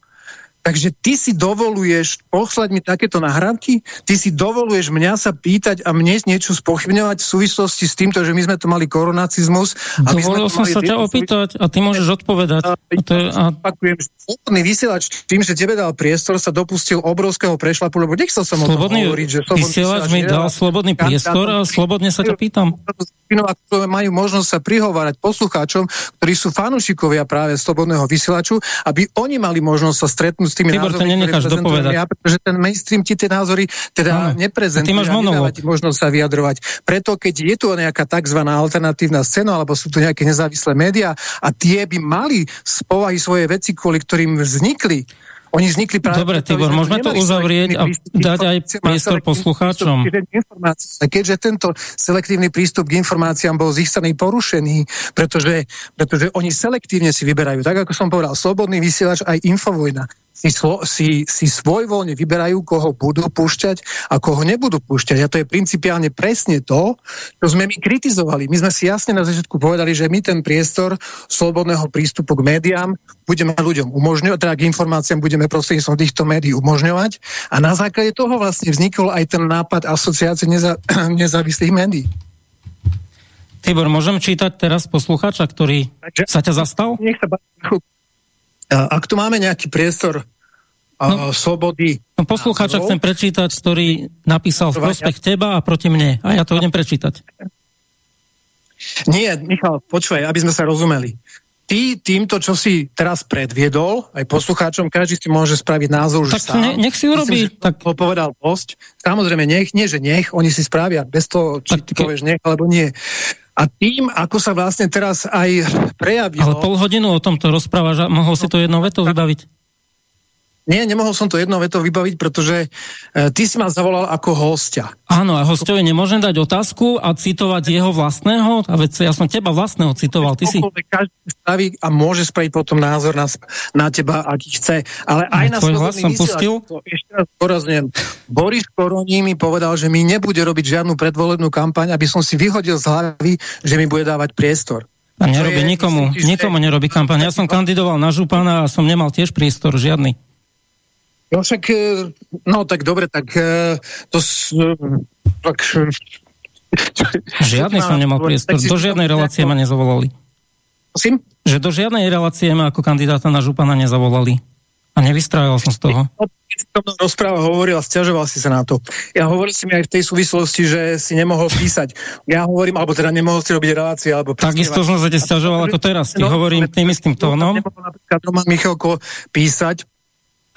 Takže ty si dovoluješ poslať mi takéto nahrávky, ty si dovoluješ mňa sa pýtať a mne niečo spochybňovať v súvislosti s týmto, že my sme tu mali koronacizmus. Dovolil som sa ťa opýtať a ty môžeš odpovedať. A, to je, a... slobodný vysielač tým, že tebe dal priestor, sa dopustil obrovského prešlapu, lebo nechcel som slobodný, o tom hovoriť, že vysielač mi dal slobodný priestor a slobodne sa ťa pýtam. Majú možnosť sa prihovárať poslucháčom, ktorí sú fanúšikovia práve slobodného vysielaču, aby oni mali možnosť sa stretnúť s tými Tibor, názormi, nenecháš dopovedať. Ja, pretože ten mainstream ti tie názory teda ano. neprezentuje. Ty máš monolog. možnosť sa vyjadrovať. Preto, keď je tu nejaká tzv. alternatívna scéna, alebo sú tu nejaké nezávislé médiá a tie by mali z povahy svoje veci, kvôli ktorým vznikli, oni vznikli práve... Dobre, Tibor, môžeme to uzavrieť a dať aj priestor poslucháčom. Keďže tento selektívny prístup k informáciám bol z ich strany porušený, pretože, pretože oni selektívne si vyberajú, tak ako som povedal, slobodný vysielač aj infovojna si, slo, si, si svojvoľne vyberajú, koho budú púšťať a koho nebudú púšťať. A to je principiálne presne to, čo sme my kritizovali. My sme si jasne na začiatku povedali, že my ten priestor slobodného prístupu k médiám budeme ľuďom umožňovať, teda k informáciám budeme prostredníctvom týchto médií umožňovať a na základe toho vlastne vznikol aj ten nápad asociácie neza, nezávislých médií. Tibor, môžem čítať teraz poslucháča, ktorý Takže, sa ťa zastal? Nech sa ak tu máme nejaký priestor no, slobody... No poslucháča chcem prečítať, ktorý napísal v prospech teba a proti mne. A ja to idem prečítať. Nie, Michal, počúvaj, aby sme sa rozumeli. Ty týmto, čo si teraz predviedol, aj poslucháčom, každý si môže spraviť názor už tak sám. Ne, nech si urobí. Myslím, tak... povedal post. Samozrejme, nech, nie, že nech, oni si spravia bez toho, či tak... ty povieš nech, alebo nie. A tým, ako sa vlastne teraz aj prejavilo... Ale pol hodinu o tomto rozprávaš a mohol si to jednou vetou vybaviť? Nie, nemohol som to jednou vetou vybaviť, pretože e, ty si ma zavolal ako hostia. Áno, a hostovi nemôžem dať otázku a citovať jeho vlastného? A veď ja som teba vlastného citoval, ty si... Každý staví a môže spraviť potom názor na, na teba, aký chce. Ale aj no, na tvoj hlas som pustil? To ešte raz porazňujem. Boris Koroní mi povedal, že mi nebude robiť žiadnu predvolebnú kampaň, aby som si vyhodil z hlavy, že mi bude dávať priestor. A nerobí nikomu, nikomu nerobí kampaň. Ja som kandidoval na župana a som nemal tiež priestor žiadny. No však, e, no tak dobre, tak e, to... Tak, Žiadny som nemal priestor. Do žiadnej relácie ma nezavolali. Prosím? Že do žiadnej relácie ma ako kandidáta na župana nezavolali. A nevystrajal som z toho. Rozpráva hovoril a stiažoval si sa na to. Ja hovoril si mi aj v tej súvislosti, že si nemohol písať. Ja hovorím, alebo teda nemohol si robiť relácie. Alebo Takisto som sa stiažoval ako teraz. Ti no, hovorím tým istým tónom. Nemohol napríklad Roman Michalko písať,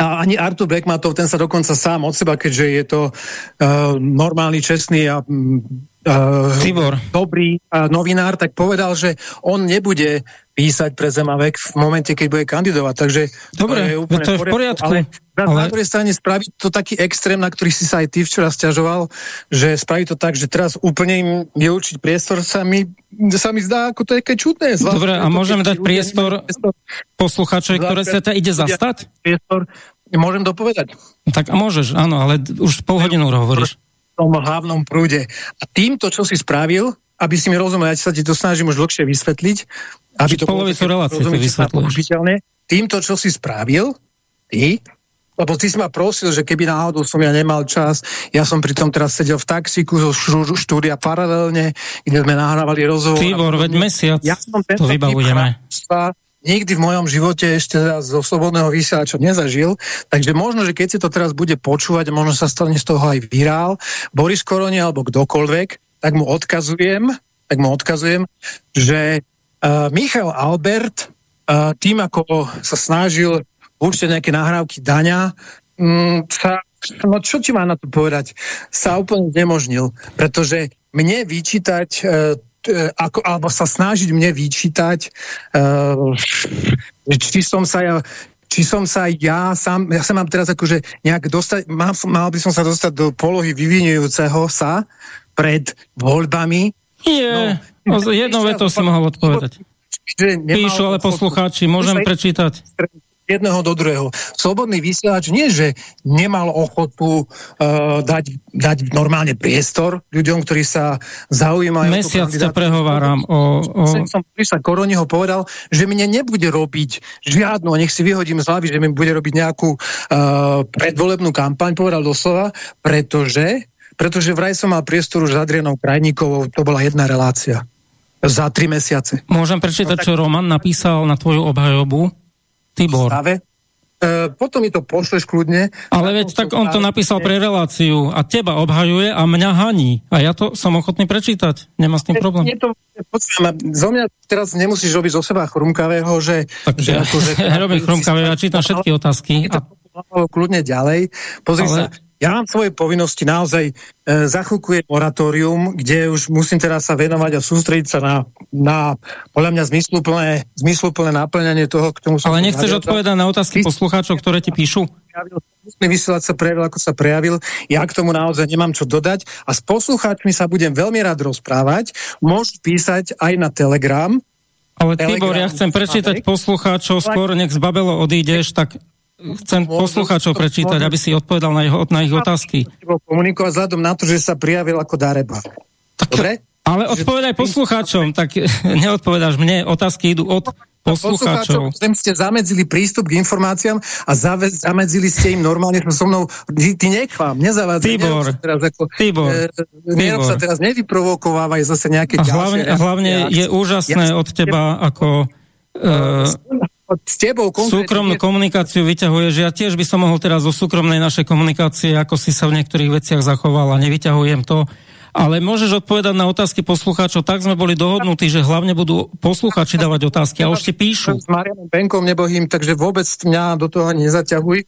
a ani Artur Beckmatov, ten sa dokonca sám od seba, keďže je to uh, normálny, čestný a uh, dobrý uh, novinár, tak povedal, že on nebude písať pre Zemavek v momente, keď bude kandidovať. Takže Dobre, to je, úplne to je v poriadku. Ale, ale... na druhej strane spraviť to taký extrém, na ktorý si sa aj ty včera stiažoval, že spraviť to tak, že teraz úplne im vyučiť priestor sa mi, sa mi zdá ako to je čudné. Dobre, a môžeme dať priestor, priestor posluchačovi, ktoré sa ťa ide zastať? Priestor, Môžem dopovedať? Tak a môžeš, áno, ale už pol hodinu hovoríš. V tom hlavnom prúde. A týmto, čo si spravil, aby si mi rozumel, ja sa ti to snažím už dlhšie vysvetliť, aby to polovicu relácie. Týmto, čo si spravil, ty, lebo ty si ma prosil, že keby náhodou som ja nemal čas, ja som pritom teraz sedel v taxiku zo štúdia paralelne, kde sme nahrávali rozhovor. Tibor, veď mesiac ja som to vybavujeme nikdy v mojom živote ešte raz zo slobodného vysielača nezažil, takže možno, že keď si to teraz bude počúvať, možno sa stane z toho aj virál, Boris Koroni alebo kdokoľvek, tak mu odkazujem, tak mu odkazujem, že uh, Michal Albert uh, tým, ako sa snažil určite nejaké nahrávky daňa, um, sa No čo ti má na to povedať? Sa úplne znemožnil, pretože mne vyčítať uh, ako, alebo sa snažiť mne vyčítať, uh, či som sa ja či som sa ja sám, ja sa mám teraz akože nejak dostať, mal, mal by som sa dostať do polohy vyvinujúceho sa pred voľbami. Nie, no, no jednou vetou si mohol odpovedať. Píšu ale poslucháči, môžem prečítať. jedného do druhého. Slobodný vysielač nie, že nemal ochotu uh, dať, dať normálne priestor ľuďom, ktorí sa zaujímajú. Mesiac ťa prehováram o... o... Som sa Koroniho povedal, že mne nebude robiť žiadnu, nech si vyhodím z hlavy, že mi bude robiť nejakú uh, predvolebnú kampaň, povedal doslova, pretože pretože vraj som mal priestor už s Adrianou Krajníkovou, to bola jedna relácia za tri mesiace. Môžem prečítať, no, tak... čo Roman napísal na tvoju obhajobu? Tibor. Stave? E, potom mi to pošleš kľudne. Ale veď tak on to napísal pre reláciu a teba obhajuje a mňa haní. A ja to som ochotný prečítať. Nemá s tým problém. Je to, zo mňa teraz nemusíš robiť zo seba chrumkavého, že... Tak že, ja, že ja robím chrumkavého, ja čítam všetky otázky. A... Kľudne ďalej. Pozri Ale... sa, ja mám svoje povinnosti naozaj, e, za chvíľku moratórium, kde už musím teraz sa venovať a sústrediť sa na, na podľa mňa zmysluplné, zmysluplné naplňanie toho, k tomu Ale nechceš odpovedať na otázky poslucháčov, ktoré ti píšu? vysielať sa prejavil, ako sa prejavil. Ja k tomu naozaj nemám čo dodať a s poslucháčmi sa budem veľmi rád rozprávať. Môžu písať aj na Telegram, ale Tibor, ja chcem prečítať poslucháčov, skôr nech z Babelo odídeš, tak chcem poslucháčov prečítať, aby si odpovedal na, jeho, na ich otázky. Komunikovať vzhľadom na to, že sa prijavil ako dareba. Tak, Dobre? Ale odpovedaj poslucháčom, tak neodpovedáš mne, otázky idú od poslucháčov. Poslucháčom ste zamedzili prístup k informáciám a zamedzili ste im normálne so mnou, ty, ty nechvám, nezavádzaj. Tibor, teraz ako, Tibor, e, Tibor. sa teraz nevyprovokovávaj zase nejaké a hlavne, ďalšie. hlavne je úžasné ja, od teba ako... Uh, s tebou konkrétne... Súkromnú komunikáciu vyťahuje, že ja tiež by som mohol teraz zo súkromnej našej komunikácie, ako si sa v niektorých veciach zachoval a nevyťahujem to. Ale môžeš odpovedať na otázky poslucháčov. Tak sme boli dohodnutí, že hlavne budú poslucháči dávať otázky a už ti píšu. S Marianom Benkom nebohým, takže vôbec mňa do toho nezaťahuj.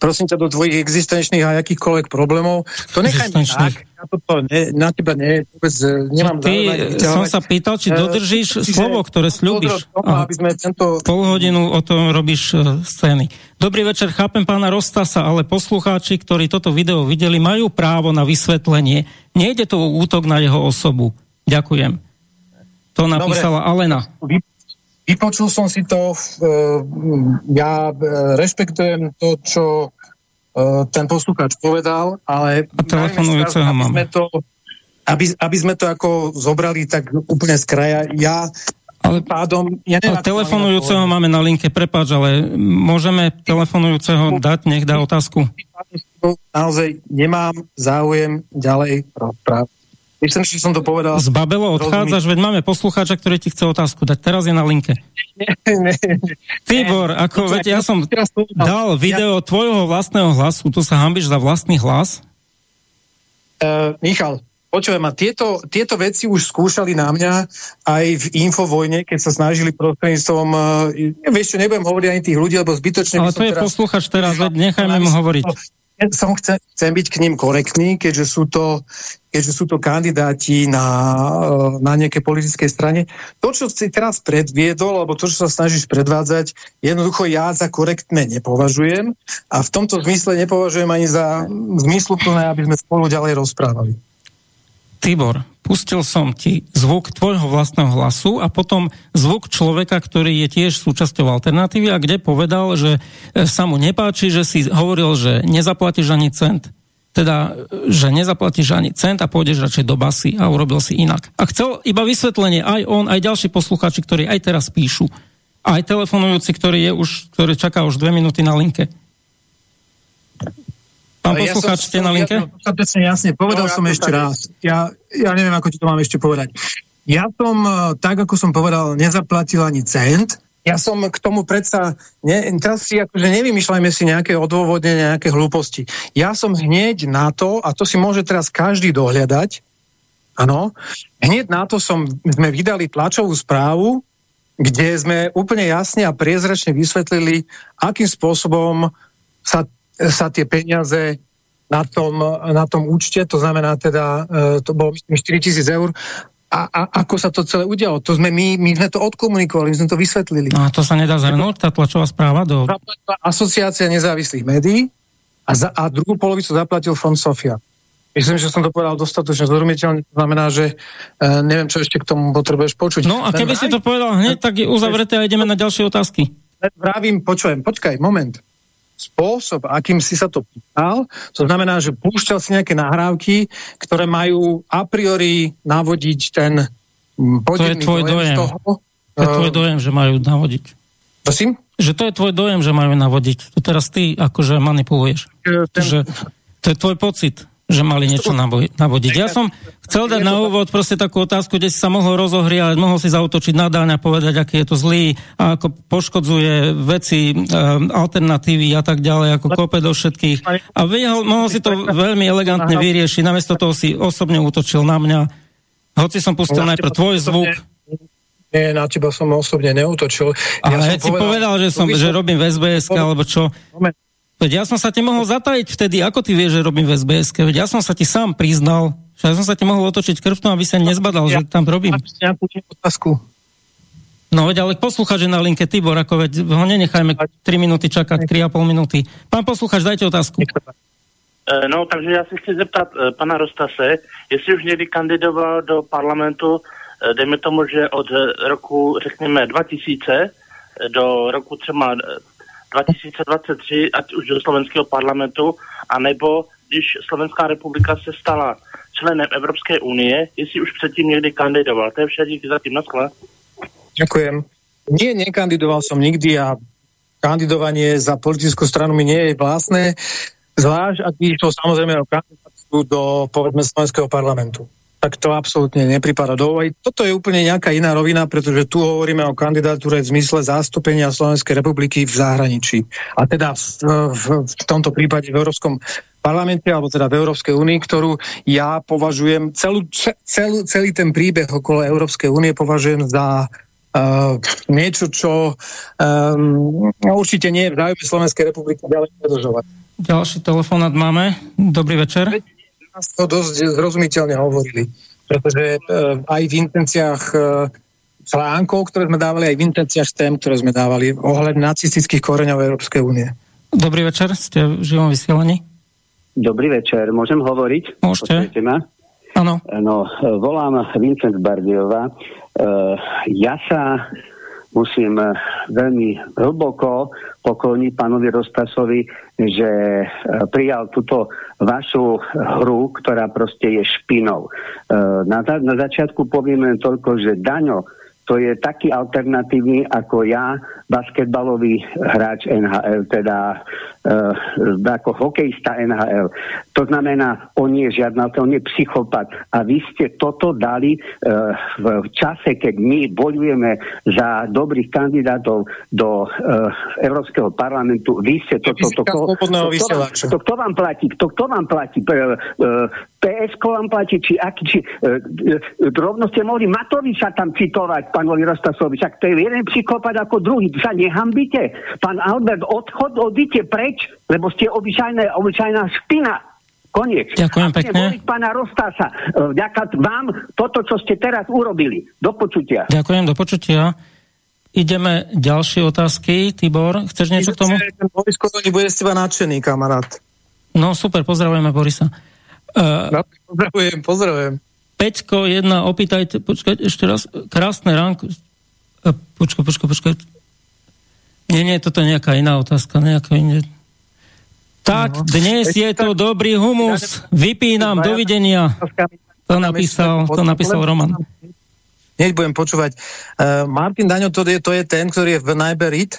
Prosím ťa do tvojich existenčných a akýchkoľvek problémov. To nechaj tak ja toto ne, na teba ne, vôbec e, nemám Ty som sa pýtal, či e, dodržíš uh, slovo, ktoré slúbiš. aby sme tento... Pol hodinu o tom robíš uh, scény. Dobrý večer, chápem pána Rostasa, ale poslucháči, ktorí toto video videli, majú právo na vysvetlenie. Nejde to o útok na jeho osobu. Ďakujem. To napísala Dobre. Alena. Vypočul som si to, ja rešpektujem to, čo ten poslucháč povedal, ale... A telefonujúceho máme. To, aby, aby sme to ako zobrali tak úplne z kraja, ja ale pádom... Ja neviem, telefonujúceho máme na linke, prepáč, ale môžeme telefonujúceho dať, nech dá otázku. Naozaj nemám záujem ďalej rozprávať. Myslím, že som to povedal. Z Babelo odchádzaš, veď máme poslucháča, ktorý ti chce otázku dať. Teraz je na linke. Nie, nie, nie. Tibor, ako veď ja som dal video tvojho vlastného hlasu, tu sa hambiš za vlastný hlas? Uh, Michal, počujem ma, tieto, tieto veci už skúšali na mňa aj v Infovojne, keď sa snažili prostredníctvom, uh, vieš čo, nebudem hovoriť ani tých ľudí, lebo zbytočne... Ale to je teraz... posluchač teraz, nechajme mu hovoriť som chcem, chcem byť k ním korektný, keďže sú to, keďže sú to kandidáti na, eh, na nejaké politickej strane. To, čo si teraz predviedol, alebo to, čo sa snažíš predvádzať, jednoducho ja za korektné nepovažujem a v tomto zmysle nepovažujem ani za zmysluplné, aby sme spolu ďalej rozprávali. Tibor, pustil som ti zvuk tvojho vlastného hlasu a potom zvuk človeka, ktorý je tiež súčasťou alternatívy a kde povedal, že e, sa mu nepáči, že si hovoril, že nezaplatíš ani cent. Teda, že nezaplatíš ani cent a pôjdeš radšej do basy a urobil si inak. A chcel iba vysvetlenie aj on, aj ďalší poslucháči, ktorí aj teraz píšu. Aj telefonujúci, ktorý, je už, ktorý čaká už dve minúty na linke. Pán poslucháč, ste na linke? Ja, jasne, povedal no, som ešte raz. Ja, ja neviem, ako ti to mám ešte povedať. Ja som, e, tak ako som povedal, nezaplatil ani cent. Ja som k tomu predsa, ne, teraz si akože nevymýšľajme si nejaké odôvodnenie, nejaké hlúposti. Ja som hneď na to, a to si môže teraz každý dohľadať, áno, hneď na to som, sme vydali tlačovú správu, kde sme úplne jasne a priezračne vysvetlili, akým spôsobom sa sa tie peniaze na tom, na tom účte, to znamená teda, e, to bolo myslím 4 tisíc eur, a, a ako sa to celé udialo. To sme my, my sme to odkomunikovali, my sme to vysvetlili. No a to sa nedá zhrnúť, tá tlačová správa do... Asociácia nezávislých médií a, za, a druhú polovicu zaplatil Fond Sofia. Myslím, že som to povedal dostatočne zrozumiteľne, to znamená, že uh, neviem, čo ešte k tomu potrebuješ počuť. No a keby si to povedal hneď, tak je uzavreté a ideme na ďalšie otázky. vravím, počujem, počkaj, moment. Spôsob, akým si sa to pýtal, to znamená, že púšťal si nejaké nahrávky, ktoré majú a priori navodiť ten to je tvoj dojem. Toho, to je tvoj dojem, že majú navodiť. Prosím? Že to je tvoj dojem, že majú navodiť. To teraz ty akože manipuluješ. Ten... Že to je tvoj pocit že mali niečo navodiť. Ja som chcel dať na úvod proste takú otázku, kde si sa mohol rozohriať, mohol si zautočiť na daň a povedať, aký je to zlý a ako poškodzuje veci, e, alternatívy a tak ďalej, ako kope do všetkých. A vyhol, mohol si to veľmi elegantne vyriešiť, namiesto toho si osobne útočil na mňa. Hoci som pustil najprv tvoj zvuk. Nie, na teba som osobne neutočil. Ja Ale som si povedal, povedal že, som, že robím v SBS, alebo čo? Moment, Veď ja som sa ti mohol zatajiť vtedy, ako ty vieš, že robím v SBS. Veď ja som sa ti sám priznal, že ja som sa ti mohol otočiť krvtom, aby sa nezbadal, ja, že tam robím. otázku. No veď ale poslúchač je na linke Tibor, ako veď ho nenechajme 3 minúty čakať, 3,5 minúty. Pán posluchač, dajte otázku. E, no, takže já si chci zeptat e, pana Rostase, jestli už někdy kandidoval do parlamentu, e, dejme tomu, že od roku, řekněme, 2000 do roku třeba 2023, ať už do slovenského parlamentu, anebo když Slovenská republika se stala členem Evropské unie, jestli už předtím někdy kandidoval. To je vše, díky zatím, naschle. Ďakujem. Nie, nekandidoval som nikdy a kandidovanie za politickú stranu mi nie je vlastné, zvlášť ak išlo samozrejme o kandidáciu do povedzme slovenského parlamentu tak to absolútne nepripada do úvahy. Toto je úplne nejaká iná rovina, pretože tu hovoríme o kandidatúre v zmysle zástupenia Slovenskej republiky v zahraničí. A teda v, v, v tomto prípade v Európskom parlamente, alebo teda v Európskej únii, ktorú ja považujem, celú, celú, celý ten príbeh okolo Európskej únie považujem za uh, niečo, čo um, určite nie je v záujme Slovenskej republiky ďalej predlžovať. Ďalší telefonát máme. Dobrý večer nás to dosť zrozumiteľne hovorili. Pretože e, aj v intenciách e, článkov, ktoré sme dávali, aj v intenciách tém, ktoré sme dávali ohľad nacistických koreňov Európskej únie. Dobrý večer, ste v živom vysielaní. Dobrý večer, môžem hovoriť? Môžete. ma? Áno. No, volám Vincent Bardiova. Uh, ja sa musím veľmi hlboko pokloniť pánovi Rostasovi, že e, prijal túto vašu hru, ktorá proste je špinou. E, na, na začiatku poviem len toľko, že Daňo to je taký alternatívny ako ja, basketbalový hráč NHL, teda uh, ako hokejista NHL. To znamená, on je žiadna, on je psychopat. A vy ste toto dali uh, v čase, keď my bojujeme za dobrých kandidátov do uh, Európskeho parlamentu. Vy ste toto... To, to, to, to, to, kto vám platí? To, kto vám platí? Uh, uh, PSK vám platí? Či, aký, či, uh, uh, rovno ste mohli Matoviča tam citovať, pánovi Rostasovi. Však to je jeden psychopat ako druhý. Sa nehambite. Pán Albert, odchod, odíte preč, lebo ste obyčajná, obyčajná špina. Koniec. Ďakujem a pekne. Voliť pána Rostasa. E, vďaka vám toto, čo ste teraz urobili. Do počutia. Ďakujem, do počutia. Ideme ďalšie otázky. Tibor, chceš niečo k tomu? Boris Kozoni bude z teba nadšený, kamarát. No super, pozdravujeme Borisa. Uh, no, pozdravujem, pozdravujem. Peťko, jedna, opýtajte, počkaj, ešte raz, krásne ránko. Počkaj, počkaj, počkaj. Nie, nie, toto je nejaká iná otázka, nejaká iná. Tak, no. dnes je to dobrý humus, vypínam, dovidenia. To napísal, to napísal Roman. Hneď budem počúvať. Uh, Martin Daňo, to je, to je ten, ktorý je v Najberit,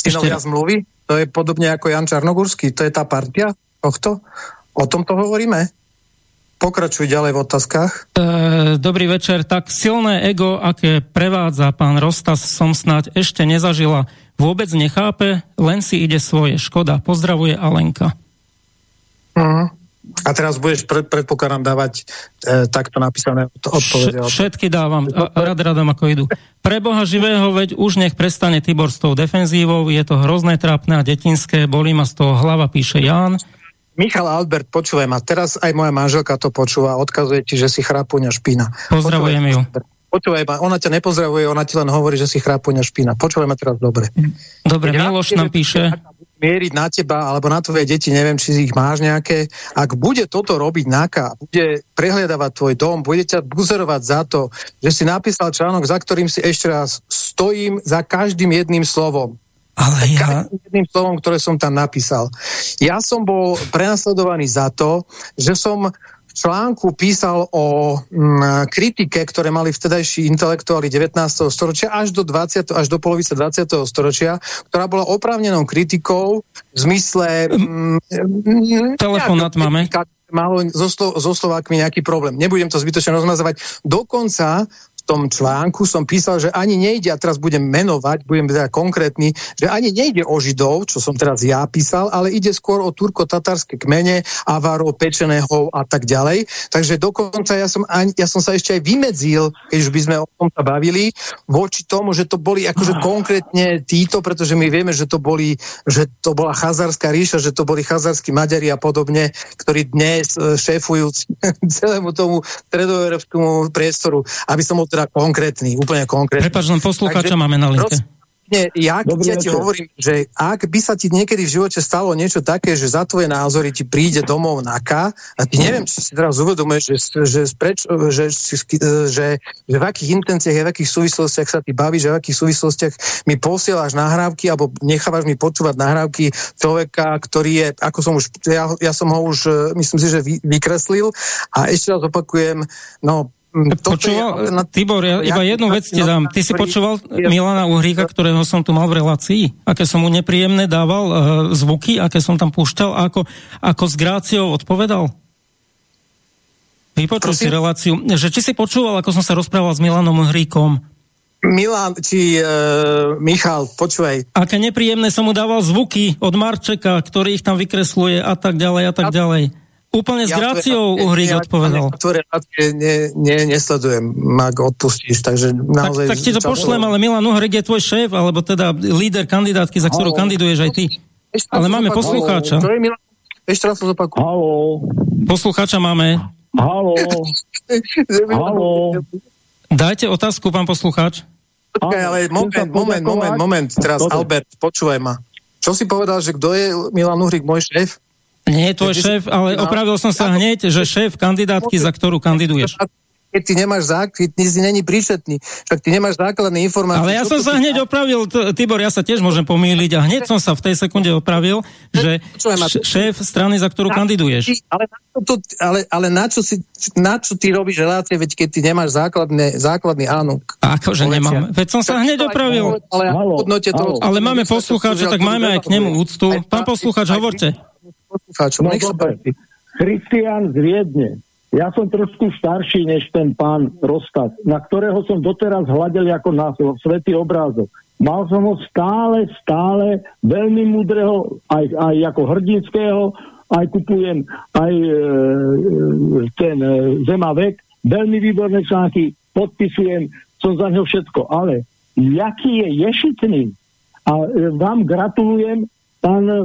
synovia zmluvy. To je podobne ako Jan Čarnogurský. To je tá partia tohto. O tom to hovoríme. Pokračuj ďalej v otázkach. E, dobrý večer. Tak silné ego, aké prevádza pán Rostas, som snáď ešte nezažila. Vôbec nechápe, len si ide svoje. Škoda. Pozdravuje Alenka. Uh-huh. A teraz budeš, pred, predpokladám, dávať e, takto napísané odpovede. Všetky dávam, a, rad radom ako idú. Pre Boha živého, veď už nech prestane Tibor s tou defenzívou, je to hrozné, trápne a detinské, bolí ma z toho hlava, píše Ján. Michal Albert, počúvaj ma. Teraz aj moja manželka to počúva odkazuje ti, že si chrápuňa špína. Pozdravujem ju. Počúvaj ma, ona ťa nepozdravuje, ona ti len hovorí, že si chrápuňa špína. Počúvaj ma teraz dobre. Dobre, Keď Miloš nám píše mieriť na teba alebo na tvoje deti, neviem, či ich máš nejaké. Ak bude toto robiť NAKA, bude prehliadavať tvoj dom, bude ťa buzerovať za to, že si napísal článok, za ktorým si ešte raz stojím za každým jedným slovom Ale ja... Jedným slovom, ktoré som tam napísal. Ja som bol prenasledovaný za to, že som v článku písal o m, kritike, ktoré mali vtedajší intelektuáli 19. storočia až do, 20, až do polovice 20. storočia, ktorá bola oprávnenou kritikou v zmysle... M, Telefonát máme. Malo so, so Slovákmi nejaký problém. Nebudem to zbytočne rozmazovať. Dokonca tom článku som písal, že ani nejde, a teraz budem menovať, budem teda konkrétny, že ani nejde o Židov, čo som teraz ja písal, ale ide skôr o turko-tatarské kmene, Avarov, Pečeného a tak ďalej. Takže dokonca ja som, ani, ja som sa ešte aj vymedzil, keď už by sme o tom sa bavili, voči tomu, že to boli akože konkrétne títo, pretože my vieme, že to boli, že to bola chazárska ríša, že to boli chazárski Maďari a podobne, ktorí dnes e, šéfujú celému tomu stredoeurópskemu priestoru, aby som ho teda konkrétny, úplne konkrétny. Prepač, len poslucháča máme na linke. Nie, ja, ja ti hovorím, že ak by sa ti niekedy v živote stalo niečo také, že za tvoje názory ti príde domov NAKA, a ty neviem, či si teraz uvedomuješ, že, že, preč, že, že, že v akých intenciách, v akých súvislostiach sa ty bavíš, že v akých súvislostiach mi posielaš nahrávky, alebo nechávaš mi počúvať nahrávky človeka, ktorý je, ako som už, ja, ja som ho už, myslím si, že vy, vykreslil a ešte raz opakujem, no Počúval, je, Tibor, ja iba jednu vec ti dám. Ty si počúval Milana Uhríka, ktorého som tu mal v relácii? Aké som mu nepríjemné dával uh, zvuky, aké som tam púšťal ako, ako s Gráciou odpovedal? Vypočul si reláciu. Že či si počúval, ako som sa rozprával s Milanom Uhríkom? Milan, či uh, Michal, počúvaj. Aké nepríjemné som mu dával zvuky od Marčeka, ktorý ich tam vykresluje a tak ďalej a tak ďalej. Úplne s ja gráciou Uhrík ja, odpovedal. Ktoré ne, ne, nesledujem, ak odpustíš, takže naozaj... Tak, tak ti to pošlem, ale Milan Uhrík je tvoj šéf, alebo teda líder kandidátky, za ktorú kandiduješ aj ty. Ale máme poslucháča. Ešte raz to zopakujem. Halo. Poslucháča máme. Halo. Halo. Dajte otázku, pán poslucháč. Počkaj, ale moment, moment, moment, moment, teraz Albert, počúvaj ma. Čo si povedal, že kto je Milan Uhrik, môj šéf? Nie je tvoj šéf, ale opravil som sa hneď, že šéf kandidátky, za ktorú kandiduješ. Keď ty nemáš základ, ty si není príčetný, však ty nemáš základné informácie. Ale ja som sa hneď opravil, Tibor, ja sa tiež môžem pomýliť a hneď som sa v tej sekunde opravil, že šéf strany, za ktorú kandiduješ. Ale, ale, ale na, čo si, na čo ty robíš relácie, veď keď ty nemáš základné, základný áno. Akože nemám. Veď som sa hneď opravil. Ale, ale máme poslucháča, tak máme aj k nemu úctu. Pán poslucháč, hovorte poslucháčom. No, Christian z Viedne. Ja som trošku starší než ten pán Rostat, na ktorého som doteraz hľadel ako na svetý obrázok. Mal som ho stále, stále veľmi múdreho, aj, aj ako hrdinského, aj kupujem aj e, ten e, Zemavek, veľmi výborné články, podpisujem, som za ňo všetko, ale jaký je ješitný a e, vám gratulujem, pán e,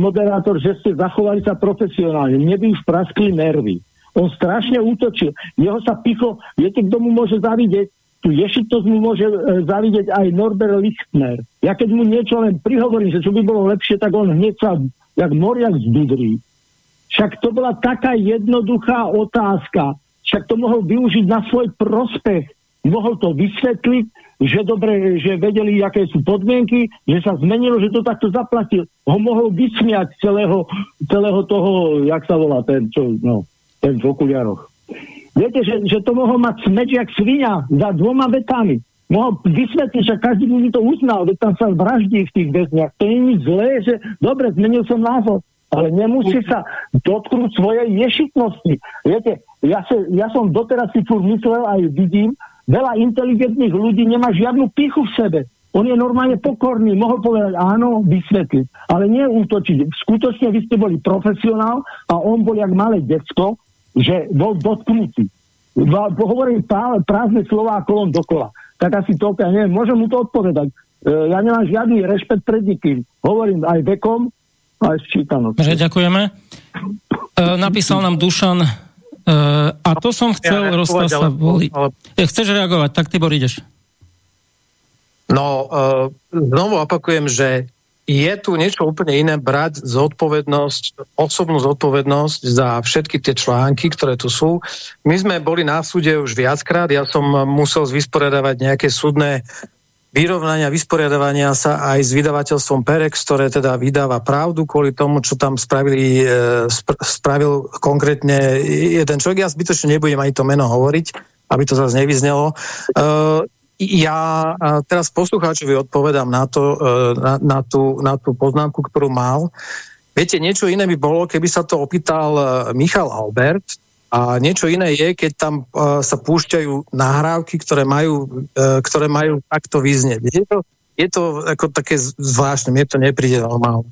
moderátor, že ste zachovali sa profesionálne. Mne by už praskli nervy. On strašne útočil. Jeho sa pichlo, viete, kto mu môže zavidieť? Tu ješitnosť mu môže e, zavidieť aj Norbert Lichtner. Ja keď mu niečo len prihovorím, že čo by bolo lepšie, tak on hneď sa jak moriak zdudrí. Však to bola taká jednoduchá otázka. Však to mohol využiť na svoj prospech. Mohol to vysvetliť, že dobre, že vedeli, aké sú podmienky, že sa zmenilo, že to takto zaplatil. Ho mohol vysmiať celého, celého toho, jak sa volá ten, čo, no, ten v okuliaroch. Viete, že, že to mohol mať smeč jak svinia za dvoma vetami. Mohol vysvetliť, že každý mu to uznal, veď tam sa vraždí v tých väzniach. To je nič zlé, že dobre, zmenil som názor, ale nemusí sa dotknúť svojej ješitnosti. Viete, ja, sa, ja som doteraz si furt myslel aj vidím, Veľa inteligentných ľudí nemá žiadnu pichu v sebe. On je normálne pokorný, mohol povedať áno, vysvetliť, ale nie útočiť. Skutočne vy ste boli profesionál a on bol jak malé detsko, že bol dotknutý. Hovorím prázdne slova a kolom dokola. Tak asi to, ja neviem, môžem mu to odpovedať. E, ja nemám žiadny rešpekt pred nikým. Hovorím aj vekom, aj sčítanosťou. Ďakujeme. E, napísal nám Dušan Uh, a to som chcel, ja Rostal sa boli. Ale... Chceš reagovať, tak Tibor ideš. No, uh, znovu opakujem, že je tu niečo úplne iné brať zodpovednosť, osobnú zodpovednosť za všetky tie články, ktoré tu sú. My sme boli na súde už viackrát, ja som musel vysporiadavať nejaké súdne vyrovnania, vysporiadavania sa aj s vydavateľstvom Perex, ktoré teda vydáva pravdu kvôli tomu, čo tam spravili, e, spr- spravil konkrétne jeden človek. Ja zbytočne nebudem ani to meno hovoriť, aby to zase nevyznelo. E, ja teraz poslucháčovi odpovedám na, to, e, na, na, tú, na tú poznámku, ktorú mal. Viete, niečo iné by bolo, keby sa to opýtal Michal Albert, a niečo iné je, keď tam uh, sa púšťajú nahrávky, ktoré majú, uh, ktoré majú takto vyznieť. Je to, je to ako také zvláštne, mne to nepríde normálne.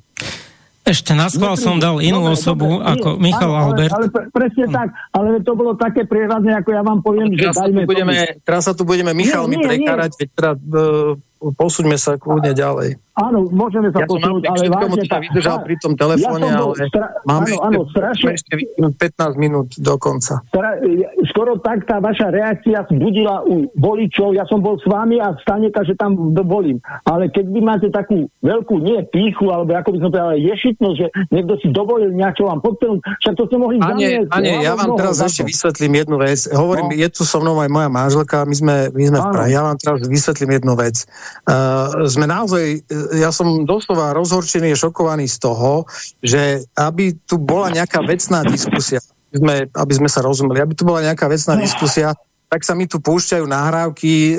Ešte na schvál som dal inú dobre, osobu dobre, ako nie, Michal ale, Albert. Ale, ale pre, presne tak, ale to bolo také prieradné, ako ja vám poviem, že dajme... Budeme, teraz sa tu budeme Michal nie, mi prekárať, veď teda, uh, posúďme sa kľudne ďalej. Áno, môžeme sa ja posunúť, ale vážne... Ja vydržal pri tom telefóne, ja ale stra... máme áno, áno, strašne... ešte 15 minút do konca. Stra... Skoro tak tá vaša reakcia zbudila u voličov, ja som bol s vami a staneka, že tam volím. Ale keď vy máte takú veľkú, nie píchu, alebo ako by som povedal, ješitnosť, že niekto si dovolil niečo vám podpenúť, však to ste mohli zamiesť. Ane, ja vám teraz ešte vysvetlím jednu vec. Hovorím, no. je tu so mnou aj moja manželka, my sme, my sme v Prahe. Ja vám teraz vysvetlím jednu vec. Uh, sme naozaj ja som doslova rozhorčený šokovaný z toho, že aby tu bola nejaká vecná diskusia, aby sme, aby sme sa rozumeli, aby tu bola nejaká vecná diskusia, tak sa mi tu púšťajú nahrávky e,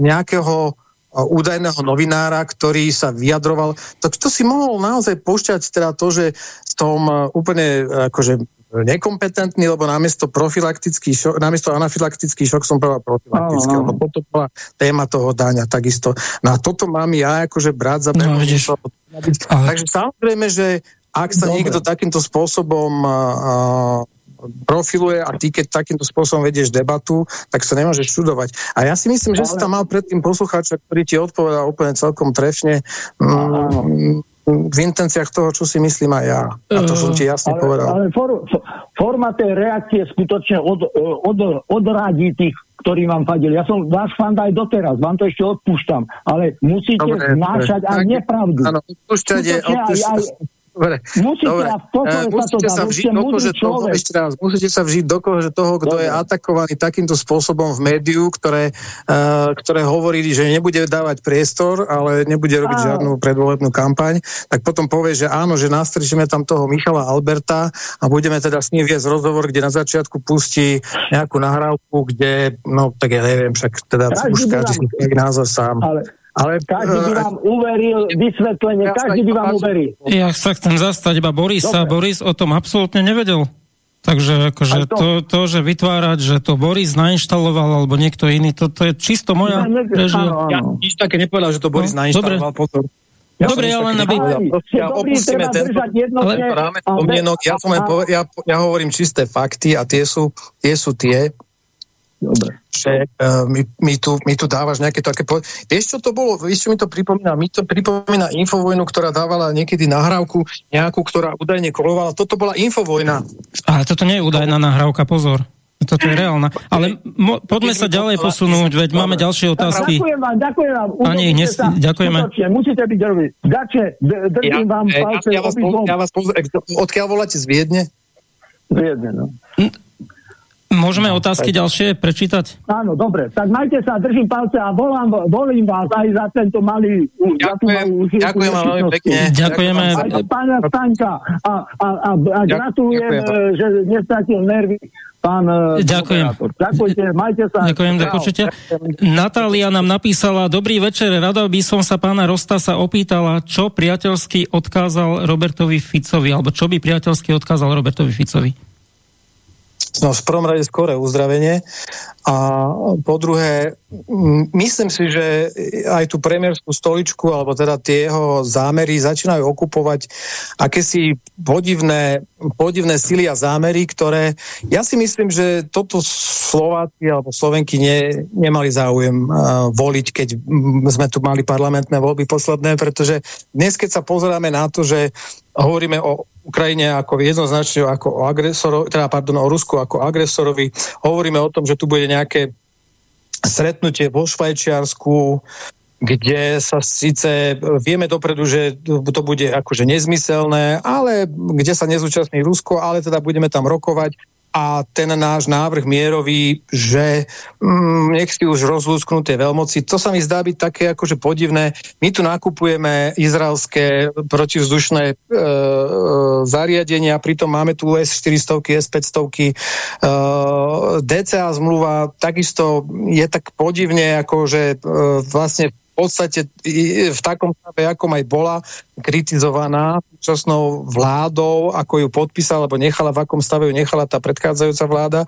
nejakého e, údajného novinára, ktorý sa vyjadroval. Tak to si mohol naozaj púšťať teda to, že v tom e, úplne akože nekompetentný, lebo namiesto profilaktický šok, namiesto anafilaktický šok som povedal profilaktický, no, no. lebo toto bola téma toho daňa takisto. No a toto mám ja akože brať za no, vidíš, ale... Takže samozrejme, že ak sa Dobre. niekto takýmto spôsobom a, profiluje a ty, keď takýmto spôsobom vedieš debatu, tak sa nemôžeš čudovať. A ja si myslím, že ale... tam mal predtým poslucháča, ktorý ti odpovedal úplne celkom trefne. Mm, v intenciách toho, čo si myslím aj ja. A to som ti jasne ale, povedal. Ale for, forma tej reakcie skutočne od, od, odradí tých, ktorí vám fadili. Ja som váš fan aj doteraz, vám to ešte odpúšťam, ale musíte dobre, znášať dobre. aj nepravdu. Áno, odpúšťať je, odpúšťať, Dobre, musíte, dobre. Uh, musíte sa, vžiť do kože toho, ešte raz, musíte sa vžiť do kože toho, kto dobre. je atakovaný takýmto spôsobom v médiu, ktoré, uh, ktoré hovorí, že nebude dávať priestor, ale nebude robiť a... žiadnu predvolebnú kampaň, tak potom povie, že áno, že nastrčíme tam toho Michala Alberta a budeme teda s ním viesť rozhovor, kde na začiatku pustí nejakú nahrávku, kde, no tak ja neviem, však teda každý už každý si názor sám. Ale ale každý by vám uveril vysvetlenie, každý by vám uveril. Ja sa chcem zastať iba Borisa. Dobre. Boris o tom absolútne nevedel. Takže akože to, to, že vytvárať, že to Boris nainštaloval alebo niekto iný, to, to je čisto moja režia. Ja nič také nepovedal, že to Boris no, nainštaloval. Pozor. Ja Dobre, ja len aby... Ja opustíme ten rámec ja, ja, ja hovorím čisté fakty a tie sú, tie sú tie, Dobre. Že uh, mi, mi, tu, mi tu dávaš nejaké také... Po... Vieš, čo to bolo? Vieš, čo mi to pripomína? Mi to pripomína Infovojnu, ktorá dávala niekedy nahrávku nejakú, ktorá údajne kolovala. Toto bola Infovojna. Ale toto nie je údajná nahrávka, pozor. Toto je reálna. Ale mo, poďme sa ďalej posunúť, veď máme ďalšie otázky. Ďakujem vám, ďakujem vám. Ani, nes, sa, ďakujeme. Skutočne, musíte byť dobrý. Dače, držím ja, vám palce. Ja, ja vás, ja vás odkiaľ voláte z Viedne? Z Viedne, no. Môžeme no, otázky tak. ďalšie prečítať? Áno, dobre. Tak majte sa, držím palce a volám, volím vás aj za tento malý... Ďakujem, za ďakujem veľmi pekne. Ďakujeme. Aj pána Stanka. A, a, a, a gratulujem, ďakujem. že nestratil nervy pán e, Ďakujem. Ďakujte, majte sa. Ďakujem, do počutia. Natália nám napísala, dobrý večer, rada by som sa pána Rostasa opýtala, čo priateľsky odkázal Robertovi Ficovi, alebo čo by priateľsky odkázal Robertovi Ficovi? No, v prvom rade skore uzdravenie. A po druhé, myslím si, že aj tú premiérskú stoličku, alebo teda tie jeho zámery začínajú okupovať akési podivné, podivné sily a zámery, ktoré ja si myslím, že toto Slováci alebo Slovenky ne, nemali záujem uh, voliť, keď sme tu mali parlamentné voľby posledné, pretože dnes, keď sa pozeráme na to, že hovoríme o Ukrajine ako jednoznačne ako o agresorovi, teda pardon, o Rusku ako agresorovi. Hovoríme o tom, že tu bude nejaké stretnutie vo Švajčiarsku, kde sa síce vieme dopredu, že to bude akože nezmyselné, ale kde sa nezúčastní Rusko, ale teda budeme tam rokovať. A ten náš návrh mierový, že mm, nech si už rozlúsknú tie veľmoci, to sa mi zdá byť také akože podivné. My tu nakupujeme izraelské protivzdušné e, e, zariadenia, pritom máme tu S-400, S-500. E, DCA zmluva takisto je tak podivne, akože e, vlastne podstate v takom stave, ako aj bola kritizovaná súčasnou vládou, ako ju podpísala, alebo nechala, v akom stave ju nechala tá predchádzajúca vláda.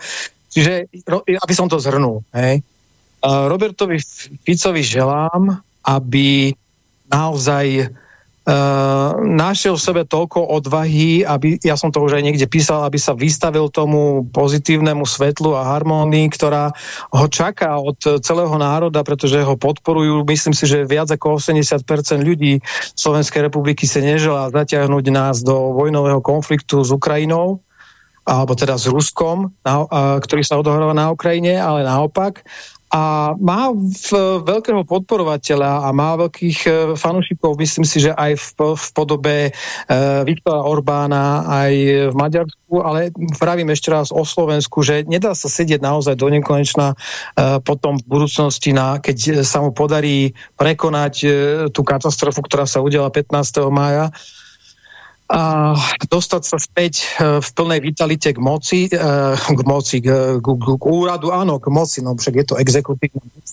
Čiže, aby som to zhrnul, hej. Robertovi Ficovi želám, aby naozaj našiel v sebe toľko odvahy, aby, ja som to už aj niekde písal, aby sa vystavil tomu pozitívnemu svetlu a harmónii, ktorá ho čaká od celého národa, pretože ho podporujú. Myslím si, že viac ako 80% ľudí Slovenskej republiky sa neželá zatiahnuť nás do vojnového konfliktu s Ukrajinou alebo teda s Ruskom, na, a, ktorý sa odohráva na Ukrajine, ale naopak a má v, veľkého podporovateľa a má veľkých e, fanúšikov, myslím si, že aj v, v podobe e, Viktora Orbána, aj v Maďarsku, ale vravím ešte raz o Slovensku, že nedá sa sedieť naozaj do nekonečna e, potom v budúcnosti, na, keď sa mu podarí prekonať e, tú katastrofu, ktorá sa udiala 15. mája a dostať sa späť e, v plnej vitalite k moci, e, k moci, k, k, k úradu, áno, k moci, no však je to exekutívna moc.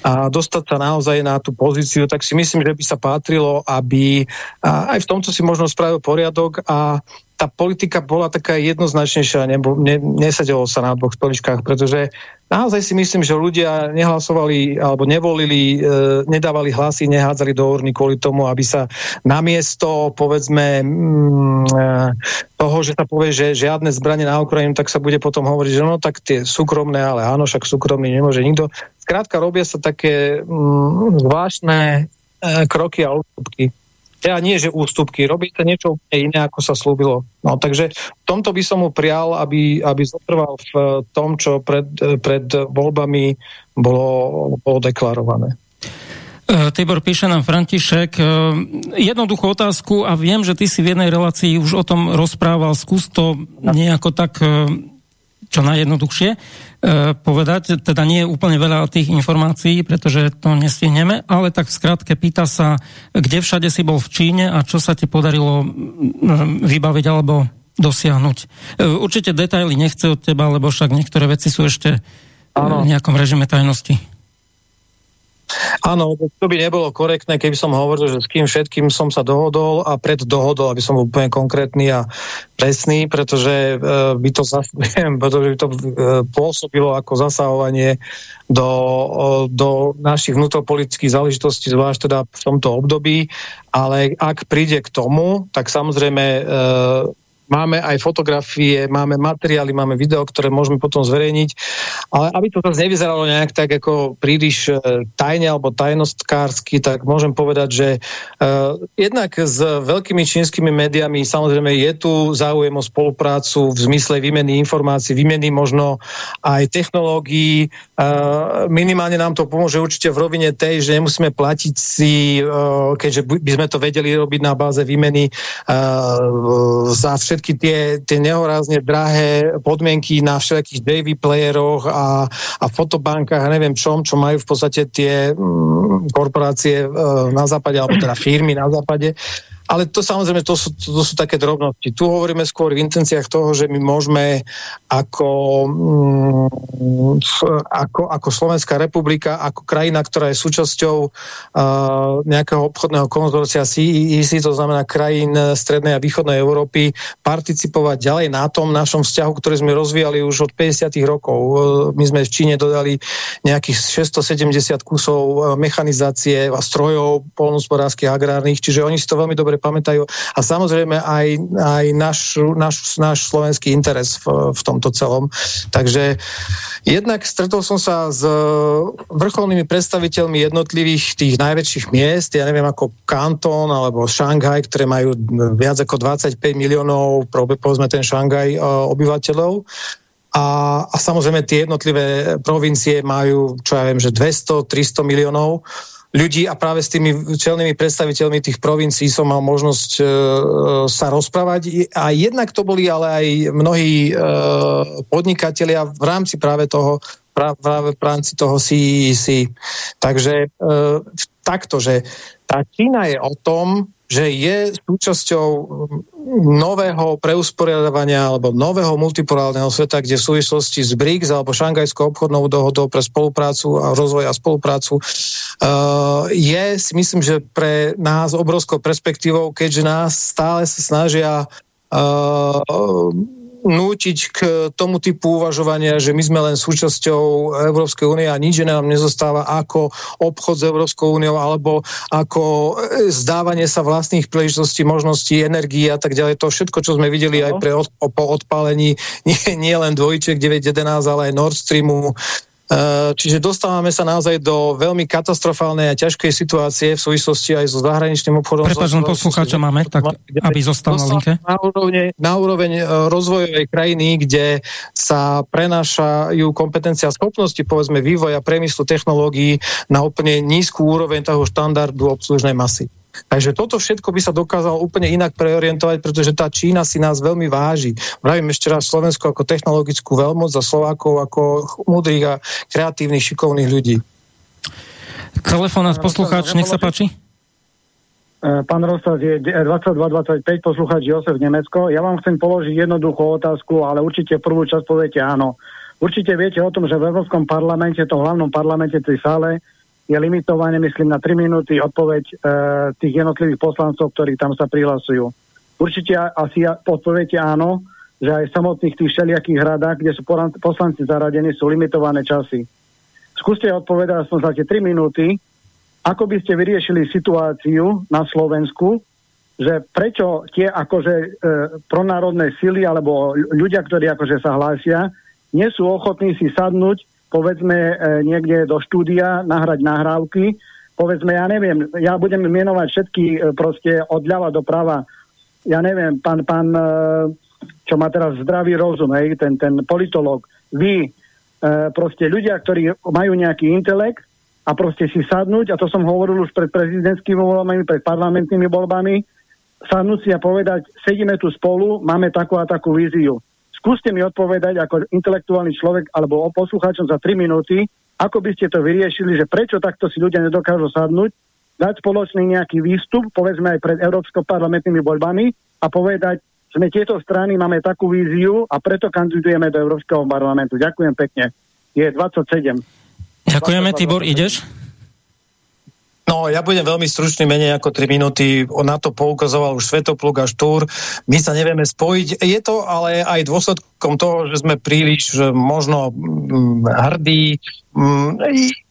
A dostať sa naozaj na tú pozíciu, tak si myslím, že by sa patrilo, aby aj v tomto si možno spravil poriadok a tá politika bola taká jednoznačnejšia, nebo, ne, nesadelo sa na dvoch stoličkách, pretože naozaj si myslím, že ľudia nehlasovali alebo nevolili, e, nedávali hlasy, nehádzali do urny kvôli tomu, aby sa namiesto, povedzme, mm, e, toho, že sa povie, že žiadne zbranie na Ukrajinu, tak sa bude potom hovoriť, že no tak tie súkromné, ale áno, však súkromný nemôže nikto. Skrátka robia sa také mm, zvláštne e, kroky a ústupky teda nie, že ústupky, robí sa niečo iné, ako sa slúbilo. No, takže v tomto by som mu prial, aby, aby zotrval v tom, čo pred, pred voľbami bolo, bolo deklarované. E, Tibor píše nám František jednoduchú otázku a viem, že ty si v jednej relácii už o tom rozprával, skús to nejako tak čo najjednoduchšie povedať. Teda nie je úplne veľa tých informácií, pretože to nestihneme, ale tak v skratke pýta sa, kde všade si bol v Číne a čo sa ti podarilo vybaviť alebo dosiahnuť. Určite detaily nechce od teba, lebo však niektoré veci sú ešte v nejakom režime tajnosti. Áno, to by nebolo korektné, keby som hovoril, že s kým všetkým som sa dohodol a pred dohodol, aby som bol úplne konkrétny a presný, pretože e, by to, pretože by to e, pôsobilo ako zasahovanie do, do našich vnútropolitických záležitostí, zvlášť teda v tomto období, ale ak príde k tomu, tak samozrejme e, Máme aj fotografie, máme materiály, máme video, ktoré môžeme potom zverejniť, ale aby to zase nevyzeralo nejak tak ako príliš e, tajne alebo tajnostkársky, tak môžem povedať, že uh, jednak s veľkými čínskymi médiami samozrejme je tu záujem o spoluprácu v zmysle výmeny informácií, výmeny možno aj technológií. Uh, minimálne nám to pomôže určite v rovine tej, že nemusíme platiť si, uh, keďže by sme to vedeli robiť na báze výmeny za všetky všetky tie, tie nehorázne drahé podmienky na všetkých DV playeroch a, a fotobankách a neviem čom, čo majú v podstate tie mm, korporácie e, na západe, alebo teda firmy na západe. Ale to samozrejme, to sú, to sú také drobnosti. Tu hovoríme skôr v intenciách toho, že my môžeme ako, mm, ako, ako Slovenská republika, ako krajina, ktorá je súčasťou uh, nejakého obchodného konzorcia CEEC, to znamená krajín strednej a východnej Európy, participovať ďalej na tom našom vzťahu, ktorý sme rozvíjali už od 50. rokov. My sme v Číne dodali nejakých 670 kusov mechanizácie a strojov polnospodárských agrárnych, čiže oni si to veľmi dobre pamätajú a samozrejme aj, aj náš, náš, náš slovenský interes v, v tomto celom. Takže jednak stretol som sa s vrcholnými predstaviteľmi jednotlivých tých najväčších miest, ja neviem ako Kanton alebo Šanghaj, ktoré majú viac ako 25 miliónov, povedzme ten Šanghaj obyvateľov. A, a samozrejme tie jednotlivé provincie majú, čo ja viem, že 200-300 miliónov ľudí a práve s tými čelnými predstaviteľmi tých provincií som mal možnosť e, sa rozprávať. A jednak to boli ale aj mnohí e, podnikatelia v rámci práve toho práve v rámci toho CEC. Takže e, takto, že tá Čína je o tom, že je súčasťou nového preusporiadania alebo nového multipolárneho sveta, kde v súvislosti s BRICS alebo Šangajskou obchodnou dohodou pre spoluprácu a rozvoj a spoluprácu uh, je, si myslím, že pre nás obrovskou perspektívou, keďže nás stále sa snažia uh, nútiť k tomu typu uvažovania, že my sme len súčasťou Európskej únie a nič nám nezostáva ako obchod s Európskou úniou alebo ako e, zdávanie sa vlastných príležitostí, možností, energií a tak ďalej. To všetko, čo sme videli aj pre od, po odpálení nie, nie len dvojček 911, ale aj Nord Streamu, čiže dostávame sa naozaj do veľmi katastrofálnej a ťažkej situácie v súvislosti aj so zahraničným obchodom. Prepač, len poslucháča máme, tak aby zostal na linke. Na úroveň, na úroveň eh, rozvojovej krajiny, kde sa prenášajú kompetencia a schopnosti, povedzme, vývoja, priemyslu, technológií na úplne nízku úroveň toho štandardu obslužnej masy. Takže toto všetko by sa dokázalo úplne inak preorientovať, pretože tá Čína si nás veľmi váži. Vravím ešte raz Slovensko ako technologickú veľmoc a Slovákov ako múdrych a kreatívnych, šikovných ľudí. Telefonát poslucháč, nech sa páči. Pán Rostas je 2225, poslucháč Josef Nemecko. Ja vám chcem položiť jednoduchú otázku, ale určite prvú časť poviete áno. Určite viete o tom, že v Európskom parlamente, to hlavnom parlamente tej sále, je limitované, myslím, na 3 minúty odpoveď e, tých jednotlivých poslancov, ktorí tam sa prihlasujú. Určite asi odpoviete áno, že aj v samotných tých všelijakých hradách, kde sú poslanci zaradení, sú limitované časy. Skúste odpovedať aspoň za tie 3 minúty, ako by ste vyriešili situáciu na Slovensku, že prečo tie akože e, pronárodné sily alebo ľudia, ktorí akože sa hlásia, nie sú ochotní si sadnúť povedzme e, niekde do štúdia, nahrať nahrávky, povedzme, ja neviem, ja budem menovať všetky e, proste od ľava do prava, ja neviem, pán, pán e, čo má teraz zdravý rozum, hej, ten, ten politolog, vy, proste ľudia, ktorí majú nejaký intelekt a proste si sadnúť, a to som hovoril už pred prezidentskými voľbami, pred parlamentnými voľbami, sadnúť si a povedať, sedíme tu spolu, máme takú a takú víziu. Skúste mi odpovedať ako intelektuálny človek alebo poslucháčom za 3 minúty, ako by ste to vyriešili, že prečo takto si ľudia nedokážu sadnúť, dať spoločný nejaký výstup, povedzme aj pred Európsko-parlamentnými voľbami a povedať, my tieto strany máme takú víziu a preto kandidujeme do Európskeho parlamentu. Ďakujem pekne. Je 27. Ďakujeme, Tibor, ideš? No, ja budem veľmi stručný, menej ako 3 minúty. Na to poukazoval už Svetopluk a Štúr. My sa nevieme spojiť. Je to ale aj dôsledkom toho, že sme príliš možno mm, hrdí. Mm,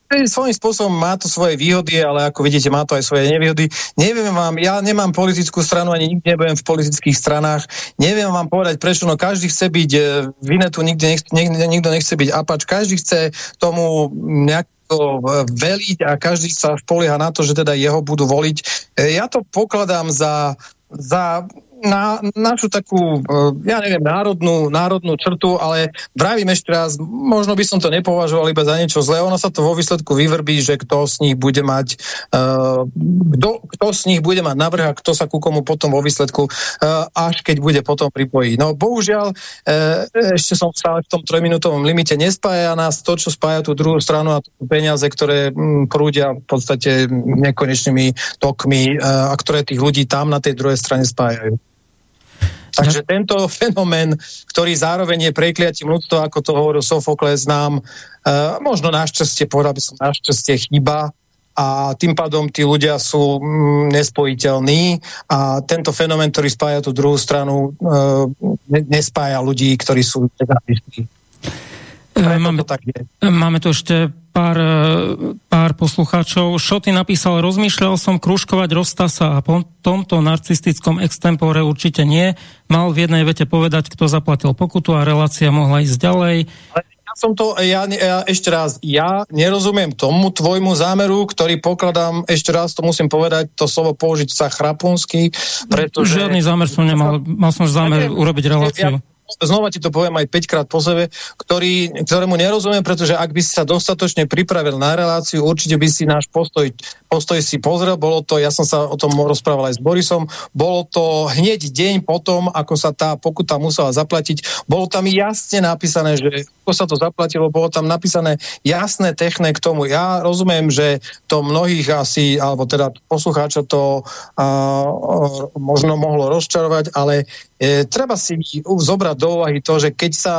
svojím spôsobom má to svoje výhody, ale ako vidíte, má to aj svoje nevýhody. Neviem vám, ja nemám politickú stranu, ani nikdy nebudem v politických stranách. Neviem vám povedať prečo, no každý chce byť e, Vinetu, nikto nechce, nikto nechce byť Apač, každý chce tomu nejak veliť a každý sa spolieha na to, že teda jeho budú voliť. E, ja to pokladám za, za na našu takú, e, ja neviem, národnú, národnú črtu, ale vravím ešte raz, možno by som to nepovažoval iba za niečo zlé, ono sa to vo výsledku vyvrbí, že kto z nich bude mať uh, kto, kto z nich bude mať navrh a kto sa ku komu potom vo výsledku uh, až keď bude potom pripojiť. No bohužiaľ, ešte som stále v tom trojminútovom limite nespája nás to, čo spája tú druhú stranu a peniaze, ktoré m, prúdia v podstate nekonečnými tokmi a ktoré tých ľudí tam na tej druhej strane spájajú. Takže tento fenomén, ktorý zároveň je prekliatím ľudstva, ako to hovoril Sofokles, nám uh, možno našťastie, povedal by som našťastie chýba a tým pádom tí ľudia sú mm, nespojiteľní a tento fenomén, ktorý spája tú druhú stranu, uh, nespája ľudí, ktorí sú nezávislí. Máme, tak je. máme tu ešte pár, e, pár poslucháčov. Šoty napísal, rozmýšľal som kružkovať Rostasa a po tomto narcistickom extempore určite nie. Mal v jednej vete povedať, kto zaplatil pokutu a relácia mohla ísť ďalej. Ja som to, ja, ja ešte raz, ja nerozumiem tomu tvojmu zámeru, ktorý pokladám, ešte raz to musím povedať, to slovo použiť sa chrapúnsky, pretože... Žiadny zámer som nemal, mal som zámer urobiť reláciu. Ja, znova ti to poviem aj 5 krát po sebe, ktorý, ktorému nerozumiem, pretože ak by si sa dostatočne pripravil na reláciu, určite by si náš postoj, postoj si pozrel, bolo to, ja som sa o tom rozprával aj s Borisom, bolo to hneď deň potom, ako sa tá pokuta musela zaplatiť, bolo tam jasne napísané, že ako sa to zaplatilo, bolo tam napísané jasné techné k tomu. Ja rozumiem, že to mnohých asi, alebo teda poslucháčov to a, možno mohlo rozčarovať, ale e, treba si zobrať do úvahy to, že keď sa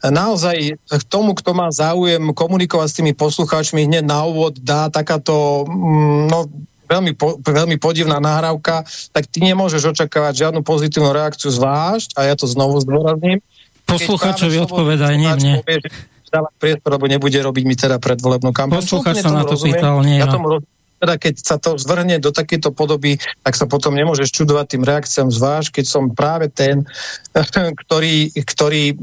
naozaj k tomu, kto má záujem komunikovať s tými poslucháčmi, hneď na úvod dá takáto mm, no, veľmi, po, veľmi podivná nahrávka, tak ty nemôžeš očakávať žiadnu pozitívnu reakciu zvlášť, a ja to znovu zdôrazním. Poslucháčovi odpovedaj, nie mne. priestor, lebo nebude robiť mi teda predvolebnú kampaň. Poslucháč sa na to pýtal, nie ja. Tomu roz teda keď sa to zvrhne do takéto podoby, tak sa potom nemôžeš čudovať tým reakciám zvlášť, keď som práve ten, ktorý, ktorý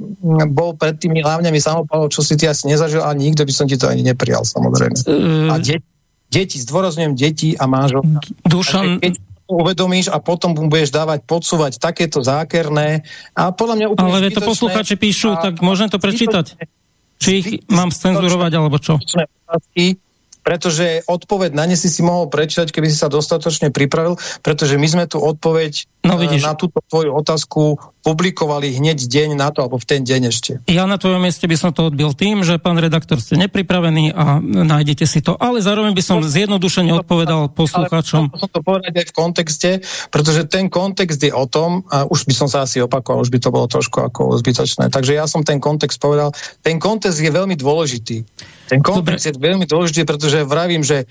bol pred tými hlavňami samopalov, čo si ty asi nezažil a nikto by som ti to ani neprijal, samozrejme. Uh, a deti, deti, zdôrazňujem deti a manželka. Dušan... Keď uvedomíš a potom mu budeš dávať, podsúvať takéto zákerné a podľa mňa úplne Ale to poslucháči píšu, a, tak môžem to prečítať? Či ich mám cenzurovať, alebo čo? Otázky, pretože odpoveď na ne si si mohol prečítať, keby si sa dostatočne pripravil, pretože my sme tu odpoveď no, vidíš. na túto tvoju otázku publikovali hneď deň na to, alebo v ten deň ešte. Ja na tvojom mieste by som to odbil tým, že pán redaktor ste nepripravení a nájdete si to, ale zároveň by som zjednodušene odpovedal poslucháčom. Ale som to povedať aj v kontexte, pretože ten kontext je o tom, a už by som sa asi opakoval, už by to bolo trošku ako zbytočné. Takže ja som ten kontext povedal. Ten kontext je veľmi dôležitý. Ten kontext Dobre. je veľmi dôležitý, pretože vravím, že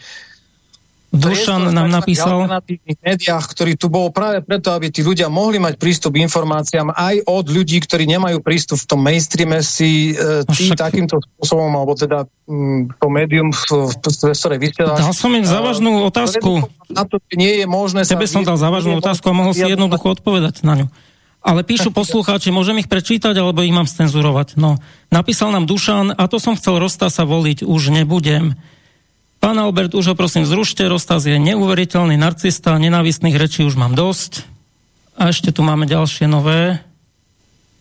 Dušan nám napísal... V médiách, ktorý tu bol práve preto, aby tí ľudia mohli mať prístup k informáciám aj od ľudí, ktorí nemajú prístup v tom mainstreame si e, ty Však... takýmto spôsobom, alebo teda m, to médium, v, ktorej vysielaš. Dal som im závažnú otázku. Na to nie je možné... Tebe som dal závažnú otázku a mohol si jednoducho odpovedať na ňu. Ale píšu poslucháči, môžem ich prečítať, alebo ich mám stenzurovať. No, napísal nám Dušan, a to som chcel Rostasa voliť, už nebudem. Pán Albert, už ho prosím zrušte, Rostas je neuveriteľný narcista, nenávistných rečí už mám dosť. A ešte tu máme ďalšie nové.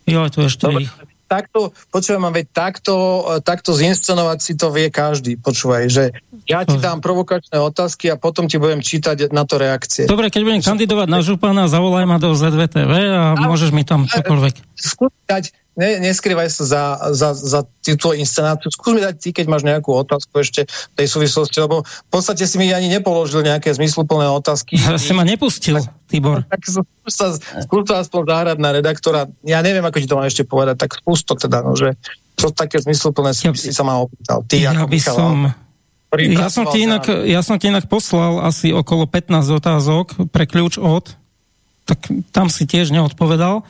Jo, tu ešte Dobre, ich. Takto, počúvaj, mám veď takto, takto zinscenovať si to vie každý, počúvaj, že ja ti dám provokačné otázky a potom ti budem čítať na to reakcie. Dobre, keď budem kandidovať na župana, zavolaj ma do ZVTV a, a môžeš mi tam čokoľvek. Skúšať, ne, neskrývaj sa za, za, za túto inscenáciu. Skús mi dať ty, keď máš nejakú otázku ešte v tej súvislosti, lebo v podstate si mi ani nepoložil nejaké zmysluplné otázky. Ja si ma nepustil, Tibor. Tak, tak skús, sa, skús to aspoň zahrať na redaktora. Ja neviem, ako ti to mám ešte povedať, tak skús to teda, no, že čo také zmysluplné ja, si sa ma opýtal. Ty, ja ako by Michal, som... Ja som, ti inak, ja som ti inak poslal asi okolo 15 otázok pre kľúč od, tak tam si tiež neodpovedal.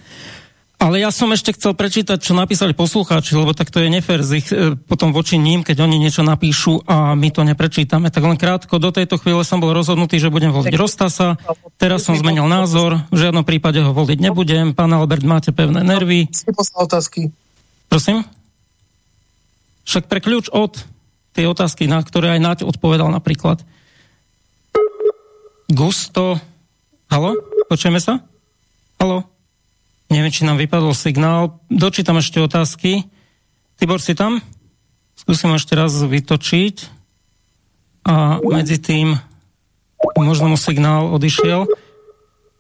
Ale ja som ešte chcel prečítať, čo napísali poslucháči, lebo tak to je nefér z ich, e, potom voči ním, keď oni niečo napíšu a my to neprečítame. Tak len krátko, do tejto chvíle som bol rozhodnutý, že budem voliť Rostasa. Teraz som zmenil názor, v žiadnom prípade ho voliť nebudem. Pán Albert, máte pevné nervy. otázky. Prosím? Však pre kľúč od tie otázky, na ktoré aj Naď odpovedal napríklad. Gusto. Halo? Počujeme sa? Halo? Neviem, či nám vypadol signál. Dočítam ešte otázky. Tibor, si tam? Skúsim ešte raz vytočiť. A medzi tým možno mu signál odišiel.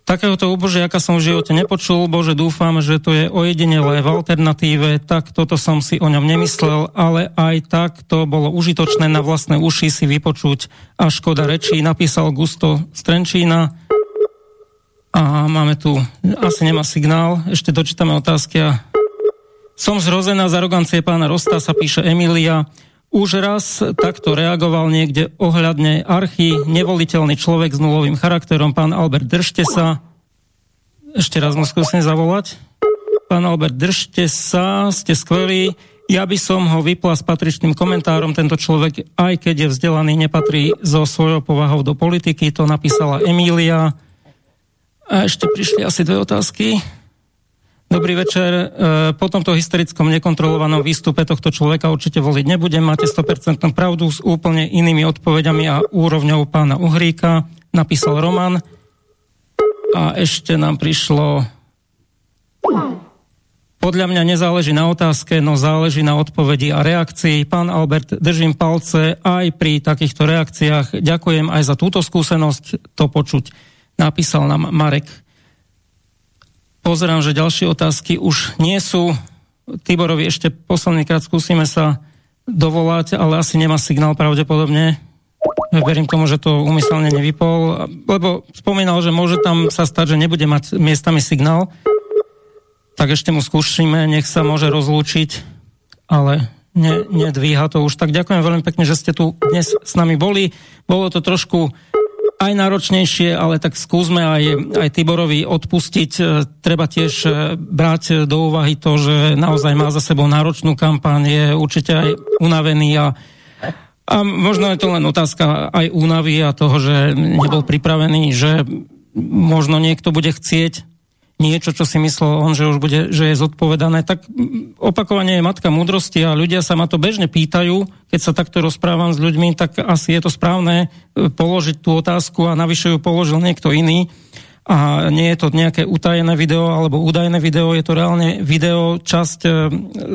Takéhoto aká som v živote nepočul, Bože, dúfam, že to je ojedinelé v alternatíve, tak toto som si o ňom nemyslel, ale aj tak to bolo užitočné na vlastné uši si vypočuť a škoda rečí, napísal Gusto Strenčína. A máme tu, asi nemá signál, ešte dočítame otázky som zrozená z arogancie pána Rosta, sa píše Emilia. Už raz takto reagoval niekde ohľadne archy, nevoliteľný človek s nulovým charakterom, pán Albert, držte sa. Ešte raz mu skúsim zavolať. Pán Albert, držte sa, ste skvelí. Ja by som ho vypla s patričným komentárom. Tento človek, aj keď je vzdelaný, nepatrí so svojou povahou do politiky. To napísala Emília. A ešte prišli asi dve otázky. Dobrý večer. E, po tomto historickom nekontrolovanom výstupe tohto človeka určite voliť nebudem. Máte 100% pravdu s úplne inými odpovediami a úrovňou pána Uhríka. Napísal Roman. A ešte nám prišlo Podľa mňa nezáleží na otázke, no záleží na odpovedi a reakcii. Pán Albert, držím palce aj pri takýchto reakciách. Ďakujem aj za túto skúsenosť to počuť. Napísal nám Marek. Pozerám, že ďalšie otázky už nie sú. Tiborovi ešte posledný krát skúsime sa dovolať, ale asi nemá signál pravdepodobne. Verím tomu, že to umyselne nevypol, lebo spomínal, že môže tam sa stať, že nebude mať miestami signál tak ešte mu skúšime, nech sa môže rozlúčiť, ale ne, nedvíha to už. Tak ďakujem veľmi pekne, že ste tu dnes s nami boli. Bolo to trošku aj náročnejšie, ale tak skúsme aj, aj Tiborovi odpustiť. E, treba tiež e, brať do úvahy to, že naozaj má za sebou náročnú kampaň, je určite aj unavený a a možno je to len otázka aj únavy a toho, že nebol pripravený, že možno niekto bude chcieť niečo, čo si myslel on, že už bude, že je zodpovedané, tak opakovanie je matka múdrosti a ľudia sa ma to bežne pýtajú, keď sa takto rozprávam s ľuďmi, tak asi je to správne e, položiť tú otázku a navyše ju položil niekto iný a nie je to nejaké utajené video alebo údajné video, je to reálne video, časť e,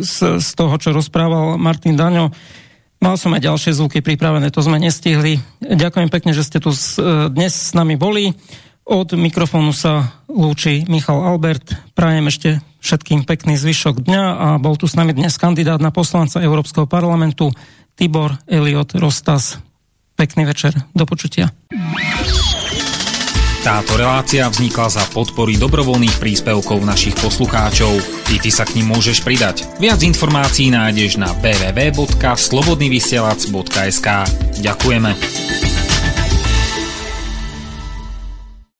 z, z toho, čo rozprával Martin Daňo. Mal som aj ďalšie zvuky pripravené, to sme nestihli. Ďakujem pekne, že ste tu e, dnes s nami boli. Od mikrofónu sa lúči Michal Albert. Prajem ešte všetkým pekný zvyšok dňa a bol tu s nami dnes kandidát na poslanca Európskeho parlamentu Tibor Eliot Rostas. Pekný večer, do počutia. Táto relácia vznikla za podpory dobrovoľných príspevkov našich poslucháčov. I ty sa k ním môžeš pridať. Viac informácií nájdeš na www.slobodnyvysielac.sk Ďakujeme.